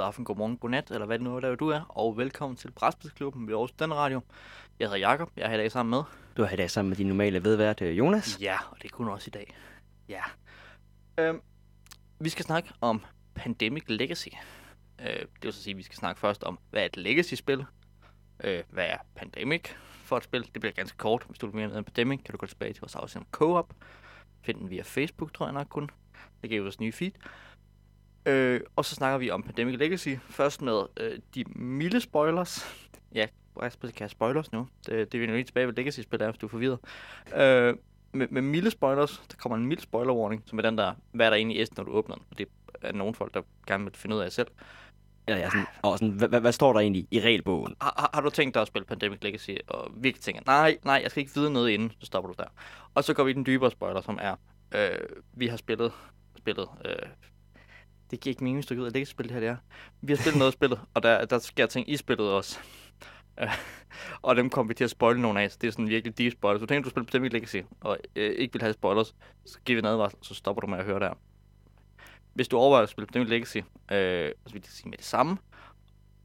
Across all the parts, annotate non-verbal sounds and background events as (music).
god aften, god morgen, god nat, eller hvad det nu er, der du er, og velkommen til Brætspidsklubben ved Aarhus Den Radio. Jeg hedder Jakob, jeg er her i dag sammen med. Du er her i dag sammen med din normale vedvært, øh, Jonas. Ja, og det er kun også i dag. Ja. Øhm, vi skal snakke om Pandemic Legacy. Øh, det vil så sige, at vi skal snakke først om, hvad er et Legacy-spil? Øh, hvad er Pandemic for et spil? Det bliver ganske kort. Hvis du vil mere om Pandemic, kan du gå tilbage til vores afsnit om Co-op. Find den via Facebook, tror jeg nok kun. Det giver vores nye feed. Øh, og så snakker vi om Pandemic Legacy. Først med øh, de milde spoilers. Ja, jeg kan have spoilers nu. Det, det er vi lige tilbage ved Legacy-spil, hvis du er forvirret. Øh, med, med milde spoilers, der kommer en mild spoiler warning, som er den der, hvad er der inde i æsten, når du åbner den. Og det er nogle folk, der gerne vil finde ud af selv. Ja, ja, sådan, og sådan, hvad, hvad, står der egentlig i regelbogen? Har, har, har du tænkt dig at spille Pandemic Legacy, og virkelig tænker, nej, nej, jeg skal ikke vide noget inden, så stopper du der. Og så går vi i den dybere spoiler, som er, øh, vi har spillet, spillet øh, det giver ikke mening, hvis du gider Legacy-spil, det her det er. Vi har spillet noget af spillet, og der, der sker ting i spillet også. (laughs) og dem kommer vi til at spoile nogle af, så det er sådan virkelig deep spoilers. Så tænker, du spiller Pandemic Legacy, og øh, ikke vil have spoilers, så giver vi en advarsel, så stopper du med at høre der. Hvis du overvejer at spille Pandemic Legacy, øh, så vil jeg sige med det samme.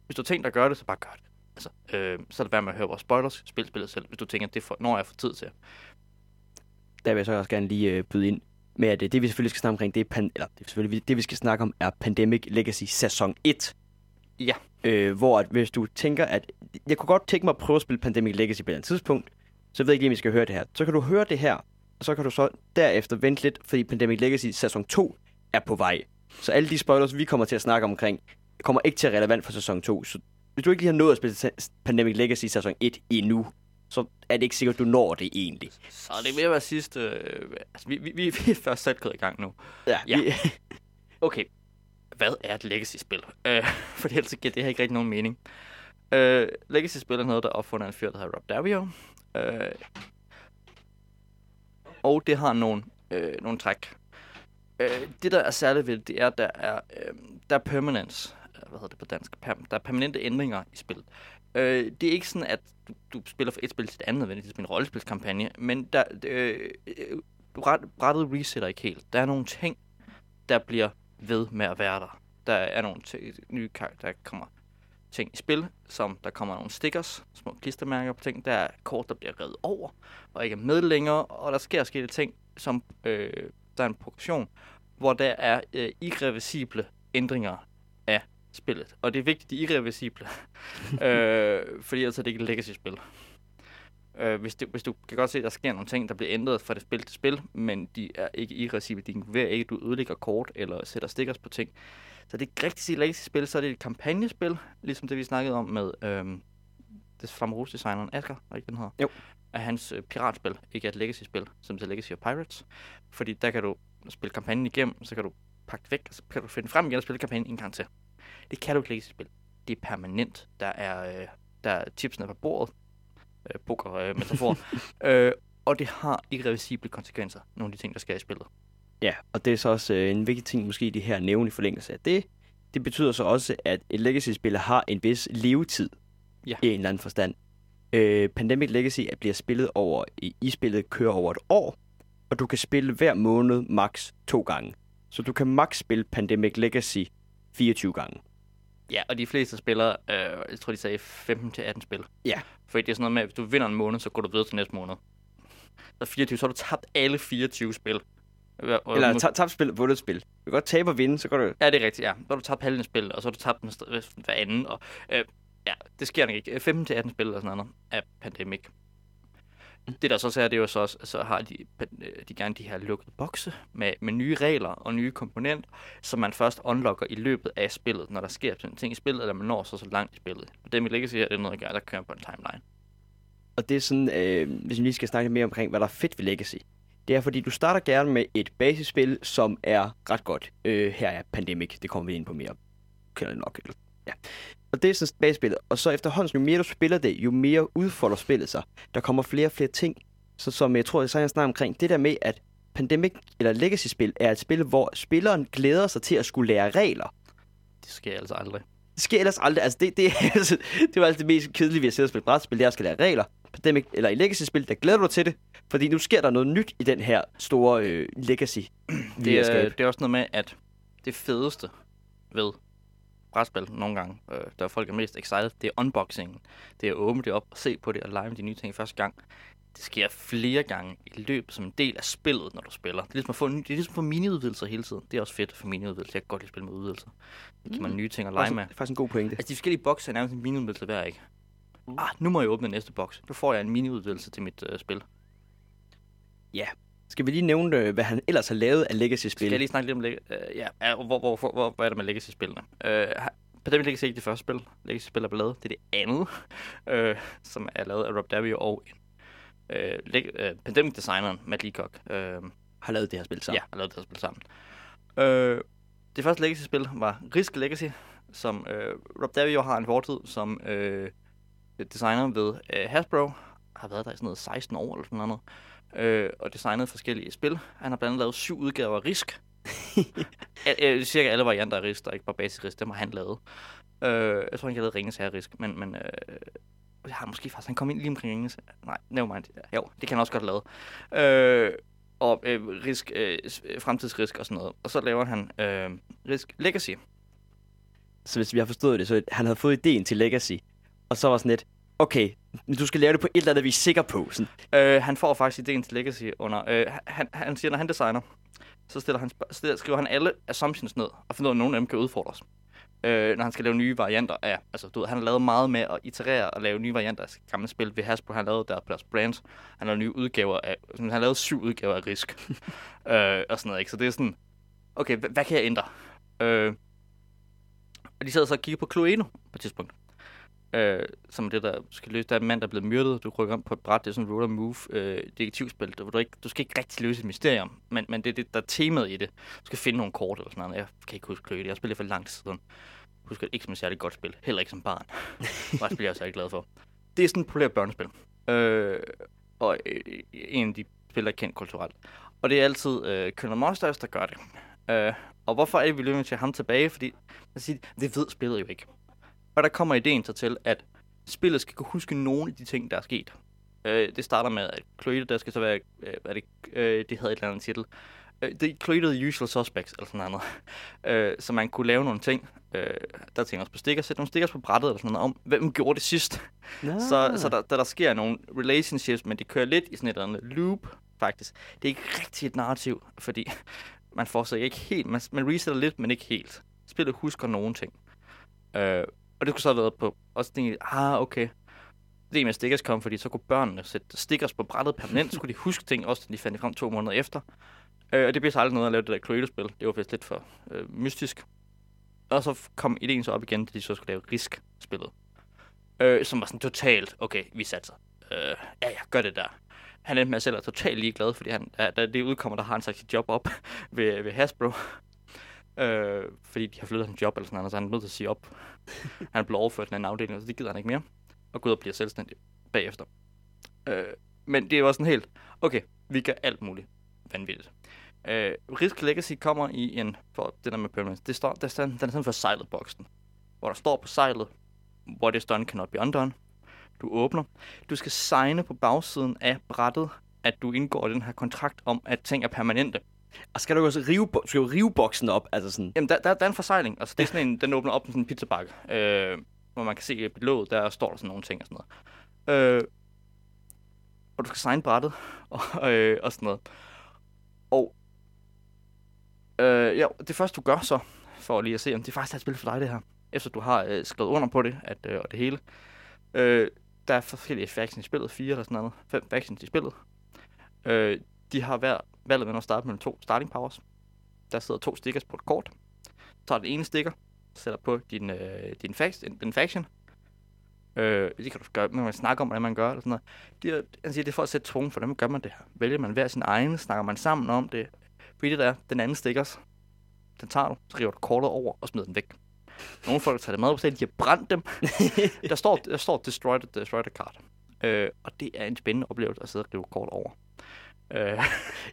Hvis du tænker tænkt at gøre det, så bare gør det. Altså, øh, så er det værd med at høre vores spoilers, spil spillet selv, hvis du tænker, at det for, når jeg får tid til. Der vil jeg så også gerne lige øh, byde ind med, at øh, det vi selvfølgelig skal snakke omkring, det er, pan, eller det, er selvfølgelig, det vi skal snakke om, er Pandemic Legacy sæson 1. Ja. Øh, hvor at hvis du tænker, at jeg kunne godt tænke mig at prøve at spille Pandemic Legacy på et tidspunkt, så ved jeg ikke lige, om vi skal høre det her. Så kan du høre det her, og så kan du så derefter vente lidt, fordi Pandemic Legacy sæson 2 er på vej. Så alle de spoilers, vi kommer til at snakke omkring, kommer ikke til at relevant for sæson 2. Så hvis du ikke lige har nået at spille Pandemic Legacy sæson 1 endnu, så er det ikke sikkert, du når det egentlig. Så det er ved at være sidste... Øh, altså, vi, vi, vi, vi er først gået i gang nu. Ja, Ja. Vi, (laughs) Okay, hvad er et Legacy-spil? Øh, (laughs) for ellers giver det her ikke rigtig nogen mening. Øh, Legacy-spil er noget, der er opfundet af en fyr, der hedder Rob Davio. Øh, og det har nogle, øh, nogle træk. Øh, det, der er særligt ved det, er, at der er, øh, der er permanence. Øh, Hvad hedder det på dansk? Per, der er permanente ændringer i spillet. Øh, det er ikke sådan, at du, du spiller fra et spil til et andet, nødvendigvis er en rollespilskampagne, men der, øh, du ret, brættet resetter ikke helt. Der er nogle ting, der bliver ved med at være der. Der er nogle t- nye karakter, der kommer ting i spil, som der kommer nogle stickers, små klistermærker på ting. Der er kort, der bliver revet over, og ikke er med længere, og der sker skete ting, som øh, der er en progression, hvor der er øh, irreversible ændringer af spillet. Og det er vigtigt, de er irreversible, (laughs) øh, fordi ellers er det ikke et legacy-spil. Øh, hvis, det, hvis du kan godt se, at der sker nogle ting, der bliver ændret fra det spil til spil, men de er ikke irreversible. De involverer ikke, at du ødelægger kort eller sætter stickers på ting. Så det er ikke rigtig sige legacy-spil, så er det et kampagnespil, ligesom det vi snakkede om med øhm, det Flammose-designeren Asger, er ikke den hedder? Jo. Af hans øh, piratspil, ikke et legacy-spil, som til Legacy of Pirates. Fordi der kan du spille kampagnen igennem, så kan du pakke det væk, og så kan du finde frem igen og spille kampagnen en gang til. Det kan du ikke legacy-spil. Det er permanent. Der er, øh, der er tipsene på bordet, øh, poker øh, metafor, (laughs) øh, og det har irreversible konsekvenser, nogle af de ting, der sker i spillet. ja, og det er så også øh, en vigtig ting, måske det her nævne i forlængelse af det. Det betyder så også, at et Legacy-spil har en vis levetid Ja. i en eller anden forstand. Øh, Pandemic Legacy er- bliver spillet over, i, i spillet kører over et år, og du kan spille hver måned max to gange. Så du kan max spille Pandemic Legacy 24 gange. Ja, og de fleste spillere, øh, jeg tror, de sagde 15-18 spil. Ja. Fordi det er sådan noget med, at hvis du vinder en måned, så går du videre til næste måned. Så 24, så har du tabt alle 24 spil. Og Eller tabt spil, vundet spil. Du kan godt tabe og vinde, så går du... Ja, det er rigtigt, ja. Så har du tabt halvdelen af spil, og så har du tabt den hver anden. Og, øh, ja, det sker nok ikke. 15-18 spil eller sådan noget af Pandemic. Det der så er, det er jo så også, så har de, øh, de gerne de her lukkede bokse med, med nye regler og nye komponenter, som man først unlocker i løbet af spillet, når der sker sådan ting i spillet, eller man når så så langt i spillet. Og det, mit Legacy her, det er noget, der kører på en timeline. Og det er sådan, øh, hvis vi lige skal snakke mere omkring, hvad der er fedt ved Legacy. Det er, fordi du starter gerne med et basisspil, som er ret godt. Øh, her er Pandemic, det kommer vi ind på mere. Kender det nok. Eller, ja. Og det er sådan basisspillet. Og så efterhånden, jo mere du spiller det, jo mere udfolder spillet sig. Der kommer flere og flere ting. Så som jeg tror, jeg sagde snart omkring, det der med, at Pandemic eller Legacy-spil er et spil, hvor spilleren glæder sig til at skulle lære regler. Det sker altså aldrig. Det sker ellers aldrig. Altså, det, det, (laughs) altså, det var altså det mest kedelige ved at sidde og spille brætspil, det er at skal lære regler. Pandemic, eller i Legacy-spil, der glæder du dig til det, fordi nu sker der noget nyt i den her store øh, Legacy. Det er, det er også noget med, at det fedeste ved brætspil nogle gange, øh, der folk er mest excited, det er unboxingen. Det er at åbne det op og se på det og lege med de nye ting første gang. Det sker flere gange i løbet som en del af spillet, når du spiller. Det er ligesom at få, det er ligesom at få miniudvidelser hele tiden. Det er også fedt for miniudvidelser. Jeg kan godt lide at spille med udvidelser. Det giver mig Mm. nye ting at Det er lege med. faktisk en god pointe. Altså, de forskellige bokse er nærmest en miniudvidelse hver, ikke? Mm. Ah, nu må jeg åbne næste boks. Nu får jeg en miniudvidelse til mit øh, spil. Skal vi lige nævne, øh, hvad han ellers har lavet af Legacy-spil? Skal jeg lige snakke lidt om leg- øh, ja, ja, hvor, hvor, hvor, hvor, hvor er det med Legacy-spillene? Øh, har- Pandemic Legacy er ikke det første spil, Legacy-spil er blevet lavet. Det er det andet, (laughs) øh, som er lavet af Rob Davio og en øh, leg- øh, Pandemic-designeren, Matt Leacock. Øh, har lavet det her spil sammen. Ja, har lavet det her spil sammen. Øh, det første Legacy-spil var Risk Legacy, som øh, Rob Davio har en fortid som øh, designer ved øh, Hasbro. Har været der i sådan noget 16 år eller sådan noget. Øh, og designet forskellige spil. Han har blandt andet lavet syv udgaver af Risk. (laughs) Al- øh, cirka alle varianter af Risk, der ikke bare basisk Risk, dem har han lavet. Øh, jeg tror ikke, jeg lavede Ringens Herre Risk, men, men øh, jeg har måske faktisk, han kom ind lige omkring Ringens Nej, never mind. Jo, det kan han også godt lavet. Øh, og øh, risk, øh, øh, fremtidsrisk og sådan noget. Og så laver han øh, Risk Legacy. Så hvis vi har forstået det, så han havde fået ideen til Legacy, og så var sådan lidt, okay, du skal lave det på et eller andet, vi er sikre på. Sådan, Øh, han får faktisk ideen til Legacy under... Øh, han, han siger, når han designer, så stiller han, stiller, skriver han alle assumptions ned, og finder ud af, at nogle af dem kan udfordres. Øh, når han skal lave nye varianter af... Altså, du ved, han har lavet meget med at iterere og lave nye varianter af gamle spil. Ved Hasbro, han lavede der deres brands. Han har nye udgaver af... Han har lavet syv udgaver af Risk. (laughs) øh, og sådan noget, ikke? Så det er sådan... Okay, hvad, hvad kan jeg ændre? Øh, og de sad så og kiggede på Cluedo på et tidspunkt. Øh, som er det, der skal løse. Der er en mand, der er blevet myrdet. Du rykker om på et bræt. Det er sådan et roll and move øh, detektivspil. hvor Du, ikke, du skal ikke rigtig løse et mysterium, men, men det er det, der er temaet i det. Du skal finde nogle kort eller sådan noget. Jeg kan ikke huske Cluedo. Jeg har spillet for lang tid siden. Jeg husker det ikke som et særligt godt spil. Heller ikke som barn. (laughs) Bare et spil, jeg særlig glad for. Det er sådan et populært børnespil. Øh, og øh, en af de spil, der er kendt kulturelt. Og det er altid øh, Colonel Monsters, der gør det. Øh, og hvorfor er det, vi løber til ham tilbage? Fordi man siger, det ved spillet jo ikke. Og der kommer ideen så til, at spillet skal kunne huske nogle af de ting, der er sket. Øh, det starter med, at Cluedo, der skal så være, øh, hvad det, øh, det havde et eller andet titel. Øh, det er Cluedo The Usual Suspects, eller sådan noget. (laughs) Øh, så man kunne lave nogle ting. Øh, der tænker også på stikker, sætte nogle stickers på brættet, eller sådan noget, om hvem gjorde det sidst. (laughs) Nå. Så, så der, der, der sker nogle relationships, men det kører lidt i sådan et eller andet loop, faktisk. Det er ikke rigtig et narrativ, fordi (laughs) man sig ikke helt, man, man resetter lidt, men ikke helt. Spillet husker nogle ting. Øh, og det skulle så have været på, også tænke, ah, okay. Det med stickers kom, fordi så kunne børnene sætte stickers på brættet permanent, så kunne de huske ting, også de fandt det frem to måneder efter. Øh, og det blev så aldrig noget at lave det der Cluedo-spil. Det var faktisk lidt for øh, mystisk. Og så kom ideen så op igen, da de så skulle lave Risk-spillet. Øh, som var sådan totalt, okay, vi satser. Øh, ja, ja, gør det der. Han endte med at selv er totalt ligeglad, fordi han, da da det udkommer, der har han sagt sit job op (laughs) ved, ved Hasbro. Øh, fordi de har flyttet hans job eller sådan noget, så han er nødt til at sige op. han er blevet overført til en anden afdeling, så det gider han ikke mere. Og går ud og bliver selvstændig bagefter. Øh, men det var sådan helt, okay, vi gør alt muligt vanvittigt. Øh, Risk Legacy kommer i en, for det der med permanence, det står, der, står, den er sådan for sejlet boksen, hvor der står på sejlet, what is done cannot be undone. Du åbner. Du skal signe på bagsiden af brættet, at du indgår den her kontrakt om, at ting er permanente. Og skal du også rive, skal du rive boksen op? Altså sådan, Jamen, der, der, der er en forsejling. Altså, det er sådan en, den åbner op med sådan en pizzabakke, øh, hvor man kan se på låget, der står der sådan nogle ting og sådan noget. Øh, og du skal signe brættet (laughs) og, øh, og sådan noget. Og øh, ja, det første du gør så, for lige at se, om det faktisk er et spil for dig det her, efter du har øh, skrevet under på det, at, øh, og det hele. Øh, der er forskellige factions i spillet, fire eller sådan noget, fem factions i spillet. Øh, de har hver valget med at starte med to starting powers. Der sidder to stickers på et kort. Tager den ene stikker, sætter på din, øh, din, fact, din faction. Øh, det kan du gøre, man kan snakke om, hvordan man gør, eller sådan noget. Det han siger, det er for at sætte tvungen, for hvordan gør man det her? Vælger man hver sin egen, snakker man sammen om det. Fordi det der, den anden stickers, den tager du, så river du kortet over og smider den væk. Nogle folk tager det med på stedet, de har brændt dem. (laughs) der står, der står destroy the, destroy the card. Øh, og det er en spændende oplevelse at sidde og rive kort over. Øh,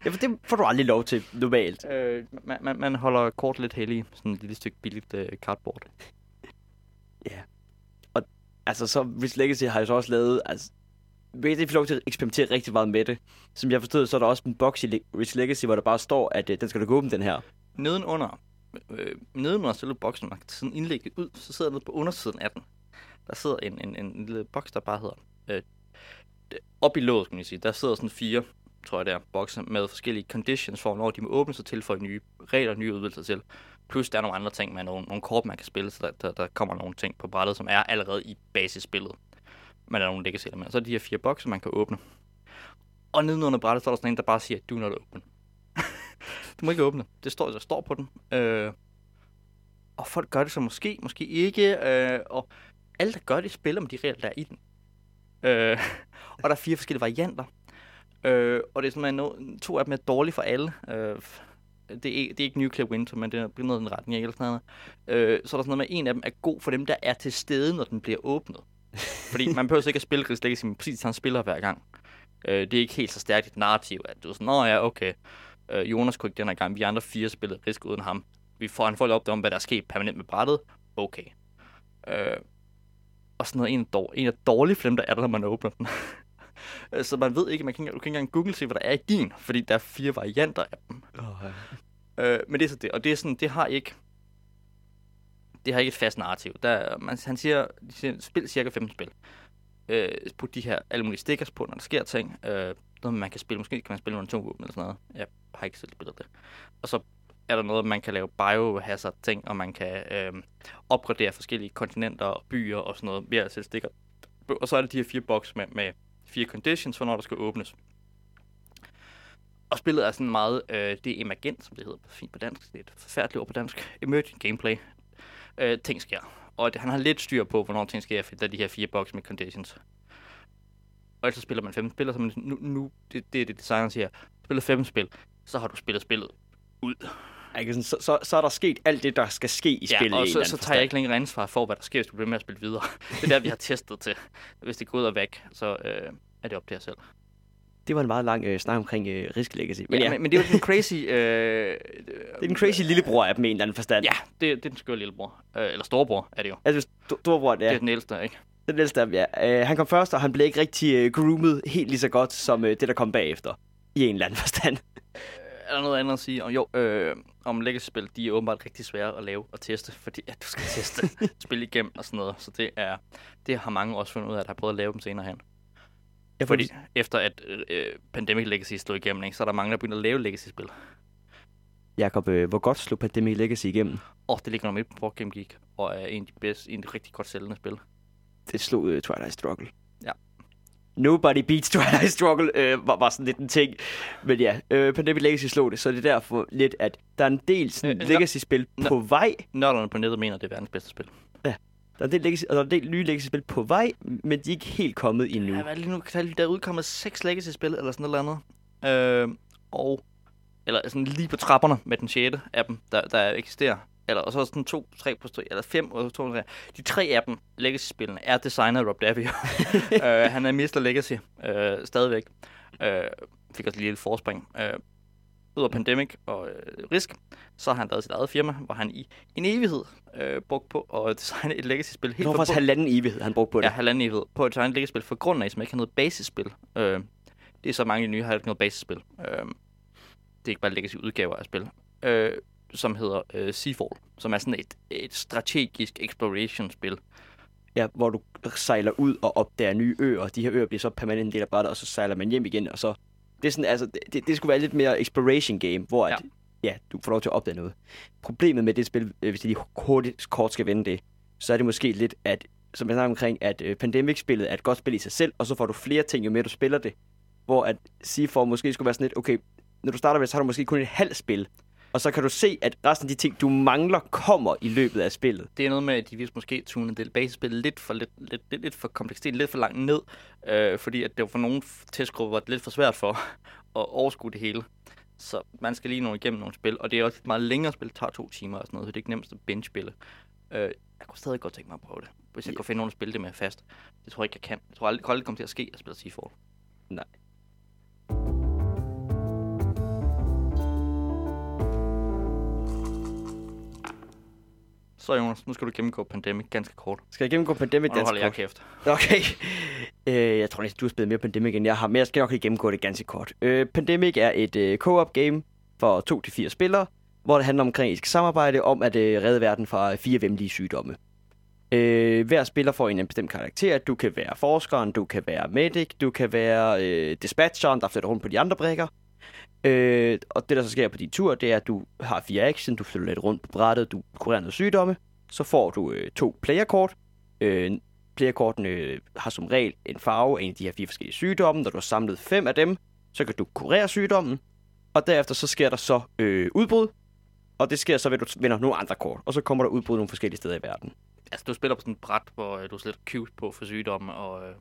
ja, for det får du aldrig lov til normalt. Øh, man, man, man holder kort lidt heldig, sådan et lille stykke billigt øh, cardboard. Altså, så Risk Legacy har jo så også lavet, altså, Razer får lov til at eksperimentere rigtig meget med det. Som jeg forstod, så er der også en box i Risk Legacy, hvor der bare står, at øh, den skal du gå åbne, den her. Nedenunder øh, nedenunder selve boksen, man kan sådan indlægge ud, så sidder der på undersiden af den. Der sidder en, en, en lille boks, der bare hedder... Øh, op i låget, kan man sige, der sidder sådan fire, tror jeg det er, bokse med forskellige conditions for, når de må åbne sig til for nye regler, nye udvidelser til. Plus der er nogle andre ting med nogle, nogle kort, man kan spille, så der, der, der kommer nogle ting på brættet, som er allerede i basisspillet. Men der er nogle legacy elementer. Så er de her fire bokse, man kan åbne. Og nedenunder brættet, står der sådan en, der bare siger, do not open. (laughs) du må ikke åbne. Det står, der står på den. Øh, og folk gør det så måske, måske ikke. Øh, og alle, der gør det, spiller med de regler, der er i den. Øh, (laughs) og der er fire forskellige varianter. Øh, og det er sådan, at to af dem er dårlige for alle. Øh, det, er, det er ikke Nuclear Winter, men det er noget i den retning, eller sådan noget. Øh, så er der sådan noget med, at en af dem er god for dem, der er til stede, når den bliver åbnet. Fordi man behøver ikke at spille Chris Legacy med præcis han spiller hver gang. Øh, det er ikke helt så stærkt et narrativ, at du er sådan, nå ja, okay, øh, Jonas kunne ikke den her gang, vi andre fire spillede risk uden ham. Vi får en folk op om, hvad der er sket permanent med brættet. Okay. Øh, og sådan noget, en, dår, en af dårlige for dem, der er der, når man åbner den så man ved ikke, man kan, du kan ikke engang google se, hvad der er i din, fordi der er fire varianter af dem. Oh, ja. øh, men det er så det, og det er sådan, det har ikke, det har ikke et fast narrativ. Der, man, han siger, de siger, spil cirka 15 spil. Øh, put de her alle mulige stickers på, når der sker ting. Øh, noget, man kan spille. Måske kan man spille med en våben eller sådan noget. Jeg har ikke selv spillet det. Og så er der noget, man kan lave biohazard ting, og man kan øh, opgradere forskellige kontinenter og byer og sådan noget ved at sætte stikker. Og så er det de her fire boks med, med fire conditions for, når der skal åbnes. Og spillet er sådan meget, øh, det er emergent, som det hedder fint på dansk. Det er et forfærdeligt ord på dansk. Emergent gameplay. Øh, ting sker. Og det, han har lidt styr på, hvornår ting sker, for der er de her fire boks med conditions. Og ellers spiller man fem spil, så man, nu, nu det, det er det designeren siger, spiller fem spil, så har du spillet spillet ud. Ikke? Så, så, så er der sket alt det, der skal ske i ja, spillet. og så, så tager jeg ikke længere ansvar for, hvad der sker, hvis du bliver med at spille videre. (laughs) det er der, vi har testet til. Hvis det går ud og væk, så øh, er det op til jer selv. Det var en meget lang øh, snak omkring øh, Risk Legacy. Men, ja, ja. Men, men det er jo den crazy... Øh, det er den crazy lillebror af dem i en eller anden forstand. Ja, det, det er den skøre lillebror. Øh, eller storebror er det jo. Altså, storebror, det er. Det er den ældste, ikke? Den ældste af dem, ja. Øh, han kom først, og han blev ikke rigtig øh, groomet helt lige så godt, som øh, det, der kom bagefter. I en eller anden forstand. Er der noget andet at sige? Og jo, øh, om Legacy-spil, de er åbenbart rigtig svære at lave og teste, fordi at du skal teste (laughs) spil igennem og sådan noget. Så det er det har mange også fundet ud af, at har prøvet at lave dem senere hen. Ja, fordi efter at øh, Pandemic Legacy slog igennem, ikke, så er der mange, der begynder at lave Legacy-spil. Jakob, øh, hvor godt slog Pandemic Legacy igennem? Åh, oh, det ligger nummer et på Board Game Geek, og er en af de bedste, en af de rigtig godt sælgende spil. Det slog uh, Twilight Struggle. Nobody Beats Twilight Struggle øh, var, var sådan lidt en ting. Men ja, øh, Pandemic Legacy slog det, så det er derfor lidt, at der er en del sådan, øh, Legacy-spil på vej. Nørderne på nettet mener, det er verdens bedste spil. Ja, der er en del, legacy, og der er en del nye Legacy-spil på vej, men de er ikke helt kommet endnu. Ja, lige nu? Der er udkommet seks Legacy-spil, eller sådan noget andet. Øh, og, eller sådan lige på trapperne med den sjette af dem, der, der eksisterer eller og så sådan to, tre tre, eller fem, og to, tre. De tre af dem, Legacy-spillene, er designet Rob Davio. uh, (laughs) han er Mr. Legacy uh, stadigvæk. Uh, fik også lige et forspring. Uh, ud af Pandemic og uh, Risk, så har han lavet sit eget firma, hvor han i en evighed uh, brugt på at designe et Legacy-spil. Helt det var faktisk halvanden evighed, han brugte på det. Ja, halvanden evighed. På at designe et Legacy-spil for grunden af, som ikke har noget basisspil. Uh, det er så mange nye, har ikke noget basisspil. Uh, det er ikke bare Legacy-udgaver af spil. Uh, som hedder øh, Seafall, som er sådan et, et strategisk exploration-spil. Ja, hvor du sejler ud og opdager nye øer, og de her øer bliver så permanent en del af brættet, og så sejler man hjem igen, og så... Det, er sådan, altså, det, det skulle være lidt mere exploration game, hvor at, ja. ja, du får lov til at opdage noget. Problemet med det spil, øh, hvis det lige hurtigt kort skal vende det, så er det måske lidt, at som jeg snakker omkring, at øh, Pandemic-spillet er et godt spil i sig selv, og så får du flere ting, jo mere du spiller det. Hvor at Seafall måske skulle være sådan lidt, okay, når du starter med, så har du måske kun et halvt spil, og så kan du se, at resten af de ting, du mangler, kommer i løbet af spillet. Det er noget med, at de vist måske tunet det basisspillet lidt for, lidt, lidt, lidt, lidt for kompleksitet, lidt for langt ned, øh, fordi at det var for nogle testgrupper var det lidt for svært for (laughs) at overskue det hele. Så man skal lige nå igennem nogle spil, og det er også et meget længere spil, det tager to timer og sådan noget, så det er ikke nemmest at binge-spille. Øh, jeg kunne stadig godt tænke mig at prøve det, hvis jeg ja. kunne finde nogen at spille det med fast. Det tror jeg ikke, jeg kan. Jeg tror aldrig, det kommer til at ske at spille Seafall. Nej. Så Jonas, nu skal du gennemgå Pandemic ganske kort. Skal jeg gennemgå Pandemic ganske kort? holder jeg kæft. Okay. Øh, jeg tror næsten, du har spillet mere Pandemic, end jeg har, men jeg skal nok lige gennemgå det ganske kort. Øh, Pandemic er et øh, co-op game for 2-4 spillere, hvor det handler omkring, skal samarbejde om at øh, redde verden fra fire vemmelige sygdomme. Øh, hver spiller får en bestemt karakter. Du kan være forskeren, du kan være medic, du kan være øh, dispatcheren, der flytter rundt på de andre brækker. Øh, og det, der så sker på din tur, det er, at du har fire action, du flytter lidt rundt på brættet, du kurerer noget sygdomme. Så får du øh, to playerkort. Øh, playerkortene øh, har som regel en farve af en af de her fire forskellige sygdomme. Når du har samlet fem af dem, så kan du kurere sygdommen. Og derefter så sker der så øh, udbrud. Og det sker så ved, at du vinder nogle andre kort. Og så kommer der udbrud nogle forskellige steder i verden. Altså, du spiller på sådan et bræt, hvor øh, du slet cubes på for sygdomme, og øh,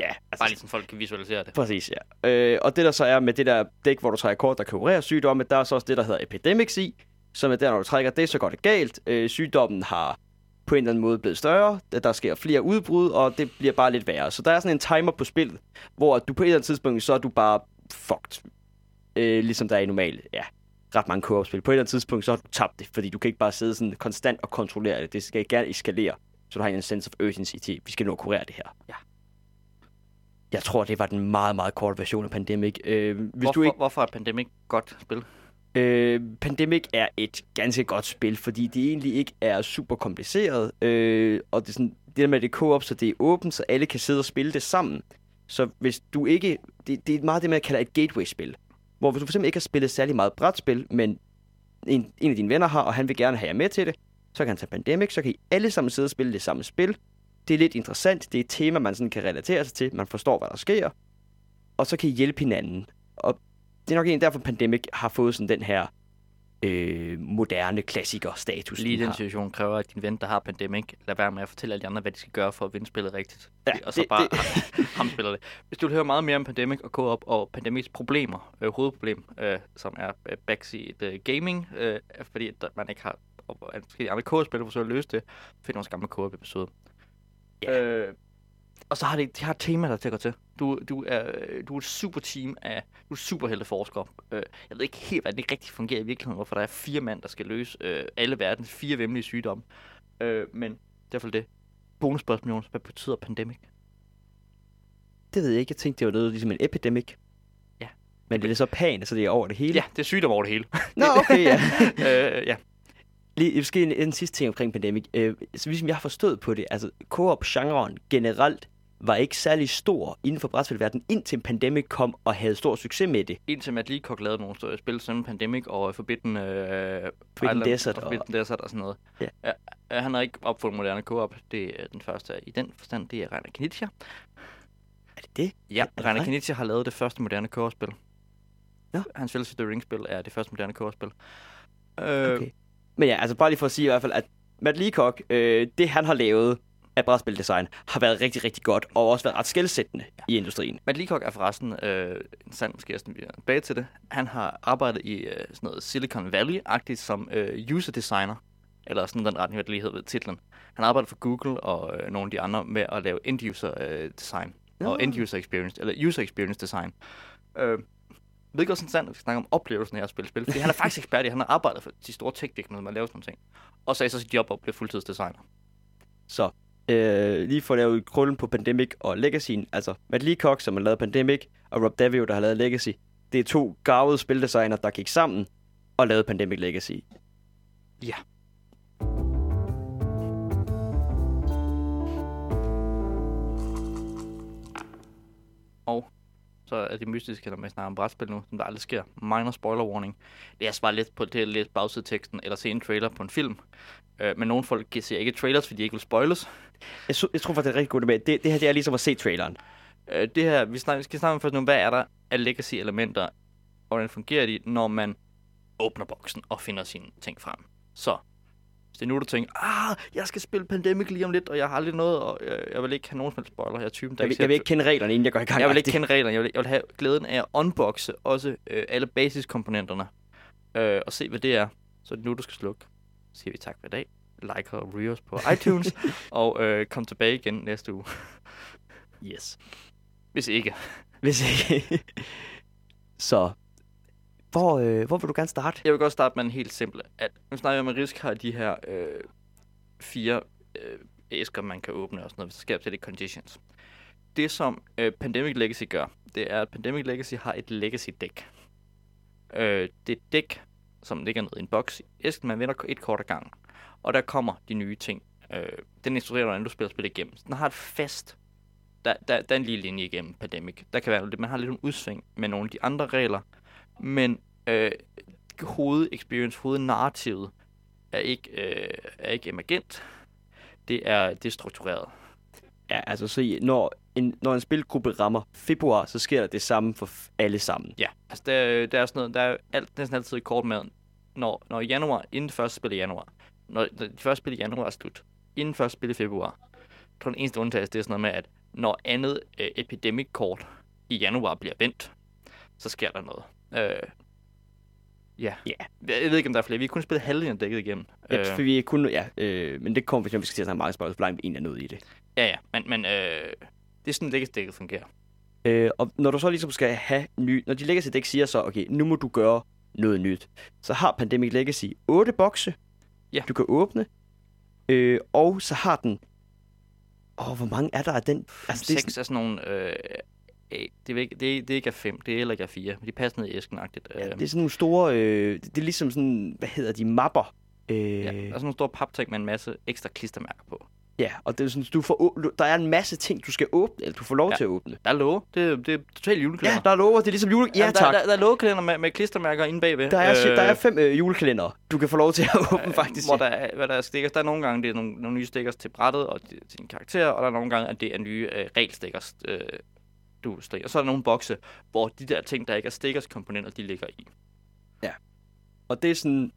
ja, Ja, altså, bare lige sådan folk kan visualisere det. Præcis, ja. Øh, og det der så er med det der dæk, hvor du trækker kort, der kan kurere sygdomme, der er så også det, der hedder Epidemics i, som er der, når du trækker det, så går det galt. Øh, sygdommen har på en eller anden måde blevet større, der- der sker flere udbrud, og det bliver bare lidt værre. Så der er sådan en timer på spillet, hvor du på et eller andet tidspunkt, så er du bare fucked. Øh, ligesom der er i normalt, ja, ret mange co-op-spil. På et eller andet tidspunkt, så har du tabt det, fordi du kan ikke bare sidde sådan konstant og kontrollere det. Det skal gerne eskalere, så du har en sense of urgency til, vi skal nå at kurere det her. Ja. Jeg tror, det var den meget, meget korte version af Pandemic. Øh, hvis hvorfor, du ikke, hvorfor er Pandemic godt spil? øh, Pandemic er et ganske godt spil, fordi det egentlig ikke er super kompliceret, øh, og det er sådan, det der med at det er co-op, så det er åbent, så alle kan sidde og spille det sammen. Så hvis du ikke, det, det er meget det, man kalder et gateway-spil, hvor hvis du fx ikke har spillet særlig meget brætspil, men en, en af dine venner har, og han vil gerne have jer med til det, så kan han tage Pandemic, så kan I alle sammen sidde og spille det samme spil. Det er lidt interessant, det er et tema, man sådan kan relatere sig til, man forstår, hvad der sker, og så kan I hjælpe hinanden. Og det er nok en derfor, Pandemic har fået sådan den her øh, moderne klassiker-status. Lige den den situation kræver, at din ven, der har Pandemic, lader være med at fortælle alle de andre, hvad de skal gøre for at vinde spillet rigtigt. Ja, og så det- bare det- (laughs) ham spiller det. Hvis du vil høre meget mere om Pandemic og Co-op og Pandemics problemer, øh, hovedproblem, øh, som er øh, backseat øh, gaming, øh, fordi at der- man ikke har og forskellige andre co-op-spillere forsøger at løse det, find vores gamle co-op-episode. Øh, og så har det, de har et tema, der tækker til. Du, du, er, du er et super team af, du er superhelteforsker. Øh, jeg ved ikke helt, hvordan det rigtig fungerer i virkeligheden, hvorfor der er fire mand, der skal løse øh, alle verdens fire vemmelige sygdomme. Øh, men derfor det. Bonusspørgsmål, Jonas. hvad betyder pandemic? Det ved jeg ikke. Jeg tænkte, det var noget ligesom en epidemic. Ja. Men det er så pan, så det er over det hele. Ja, det er sygdom over det hele. Nå, okay, ja. (laughs) øh, ja. Lige, måske en, en sidste ting omkring Pandemic. Øh, så ligesom jeg har forstået på det, altså co-op-genren generelt var ikke særlig stor inden for brætspilverdenen, indtil Pandemic kom og havde stor succes med det. Indtil Matt Leacock lavede nogle spil som Pandemic og Forbidden, øh, Forbidden Desert og Forbidden Desert og sådan noget. Ja. Ja, øh, han har ikke opfundet moderne co-op. Det er den første i den forstand, det er Rainer Knizia. Er det det? Ja, det Rainer? Knizia har lavet det første moderne co-op-spil. Nå. Hans Fellowship of the Ring-spil er det første moderne co-op-spil. Øh, Okay. Men ja, altså bare lige for at sige i hvert fald, at Matt Leacock, øh, det han har lavet af brætspildesign, har været rigtig, rigtig godt, og også været ret skældsættende ja. i industrien. Matt Leacock er forresten, øh, en sand måske også, vi er tilbage til det, han har arbejdet i øh, sådan noget Silicon Valley-agtigt som øh, user designer, eller sådan den retning, det lige hedder ved titlen. Han arbejder for Google og øh, nogle af de andre med at lave end-user øh, design, Nå. og end-user experience, eller user experience design. Øh, ikke også sådan, at vi skal snakke om oplevelsen af at spille spil, fordi han er faktisk ekspert i, han har arbejdet for de store tech-virksomheder med at lave sådan ting. Og sagde så sit job op og blev fuldtidsdesigner. Så øh, lige for at lave krøllen på Pandemic og Legacyen, altså Matt Leacock, som har lavet Pandemic, og Rob Davio, der har lavet Legacy, det er to garvede spildesigner, der gik sammen og lavede Pandemic Legacy. Ja. Og så er det mystiske, når man snakker om brætspil nu, som der aldrig sker. Minor spoiler warning. Det er bare lidt på det lidt bagsideteksten, eller se en trailer på en film. Øh, men nogle folk ser ikke trailers, fordi de ikke vil spoiles. Jeg, jeg tror faktisk, det er rigtig godt med. Det, det her det er ligesom at se traileren. Øh, det her, vi, snak, vi skal snakke om først nu, hvad er der af legacy-elementer, og hvordan fungerer de, når man åbner boksen og finder sine ting frem. Så, hvis det er nu, du tænker, ah, jeg skal spille Pandemic lige om lidt, og jeg har aldrig noget, og jeg, jeg vil ikke have nogen som helst spoiler. Jeg er typen, der Jeg vil, jeg vil ikke kende reglerne, inden jeg går i gang. jeg vil ikke kende reglerne. Jeg vil, jeg vil have glæden af at unboxe også øh, alle basiskomponenterne. Øh, og se, hvad det er. Så er det nu, du skal slukke. Så siger vi tak for i dag. Like og review os på (laughs) iTunes. og øh, kom tilbage igen næste uge. Yes. Hvis ikke. Hvis ikke. (laughs) Så, hvor, øh, hvor vil du gerne starte? Jeg vil godt starte med en helt simpel. At, nu snakker jeg om, at Risk har de her øh, fire øh, æsker, man kan åbne og sådan noget, hvis der sker til det conditions. Det, som øh, Pandemic Legacy gør, det er, at Pandemic Legacy har et legacy-dæk. Øh, det dæk som ligger nede i en boks i æsken. Man vender et kort ad gangen. Og der kommer de nye ting. Øh, den instruerer, hvordan du spiller spillet igennem. Den har et fast der, der, der er en lille linje igennem Pandemic. Der kan være, man har lidt en udsving med nogle af de andre regler, men øh, hovedexperience, hovednarrativet er ikke, øh, er ikke emergent. Det er, det er struktureret. Ja, altså så når en, når en spilgruppe rammer februar, så sker der det samme for alle sammen. Ja, altså der, der er sådan noget, der er alt, næsten altid kort med, når, når januar, inden første spil i januar, når, når det første spil i januar er slut, inden første spil i februar, tror den eneste undtagelse, det er sådan noget med, at når andet øh, epidemic-kort i januar bliver vendt, så sker der noget. Øh, ja. Ja. Jeg ved ikke, om der er flere. Vi har kun spillet halvdelen af dækket igennem. Ja, øh, for vi er kun, ja, øh, men det kommer, hvis vi skal til at snakke meget spørgsmål, hvor langt vi egentlig er nået i det. Ja, ja, men, men øh, det er sådan, dækket fungerer. Øh, og når du så ligesom skal have ny, når de Legacy Deck siger så, okay, nu må du gøre noget nyt, så har Pandemic Legacy 8 bokse, ja. du kan åbne, øh, og så har den Åh, hvor mange er der af den? Altså, det er, sådan... er sådan nogle... Øh, det, er ikke, det, er, det er ikke A5, det er heller ikke A4. Men de passer ned i æsken-agtigt. Ja, det er sådan nogle store... Øh, det er ligesom sådan... Hvad hedder de? Mapper. Øh... Ja, der er sådan nogle store papting med en masse ekstra klistermærker på. Ja, og det er sådan, du får, der er en masse ting, du skal åbne, eller du får lov ja. til at åbne. Der er love. Det, det er totalt julekalender. Ja, der er love, det er ligesom jule... Ja, tak. Der, der, der er lovekalender med, med klistermærker inde bagved. Der er, øh, der er fem øh, julekalender, du kan få lov til at åbne, faktisk. Hvor der er, hvad der er stickers. Der er nogle gange, det er nogle, nogle nye stickers til brættet og til din karakter, og der er nogle gange, at det er nye øh, regelstickers, øh, du stikker. Og så er der nogle bokse, hvor de der ting, der ikke er stickers-komponenter, de ligger i. Ja. Og det er sådan,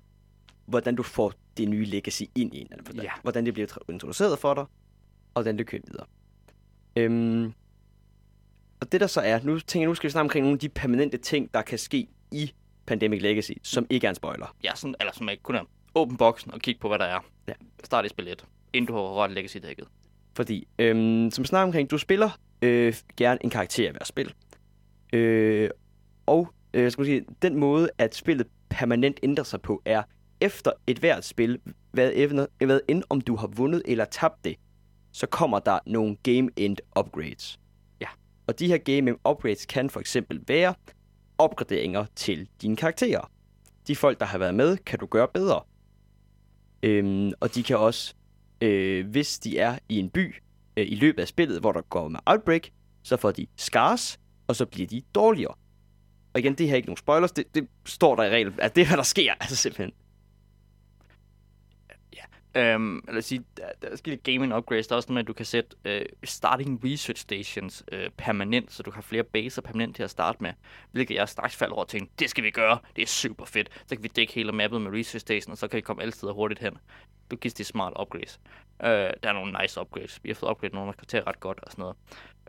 hvordan du får det nye legacy ind i en. Hvordan, ja. hvordan det bliver introduceret for dig, og den det kører videre. Øhm, og det der så er, nu tænker jeg, nu skal vi snakke omkring nogle af de permanente ting, der kan ske i Pandemic Legacy, som ikke er en spoiler. Ja, sådan, eller som ikke kun er åben boksen og kigge på, hvad der er. Ja. Start i spil 1, inden du har rørt Legacy-dækket. Fordi, øhm, som snakker omkring, du spiller øh, gerne en karakter i hver spil. Øh, og øh, skal man sige, den måde, at spillet permanent ændrer sig på, er efter et hvert spil, hvad, evne, hvad end om du har vundet eller tabt det, så kommer der nogle game end upgrades. Ja. Og de her game end upgrades kan for eksempel være opgraderinger til dine karakterer. De folk, der har været med, kan du gøre bedre. Øhm, og de kan også, øh, hvis de er i en by øh, i løbet af spillet, hvor der går med outbreak, så får de scars, og så bliver de dårligere. Og igen, det her er ikke nogen spoilers, det, det står der i reglen, at det er, hvad der sker, altså simpelthen. Øhm, lad os sige, der, der er lidt gaming upgrades. Der er også noget med, at du kan sætte øh, starting research stations øh, permanent, så du har flere baser permanent til at starte med. Hvilket jeg straks falder over og tænkte, det skal vi gøre. Det er super fedt. Så kan vi dække hele mappet med research stations, og så kan vi komme alle steder hurtigt hen. Du giver de smart upgrades. Øh, der er nogle nice upgrades. Vi har fået upgradet nogle af kvarterer ret godt og sådan noget.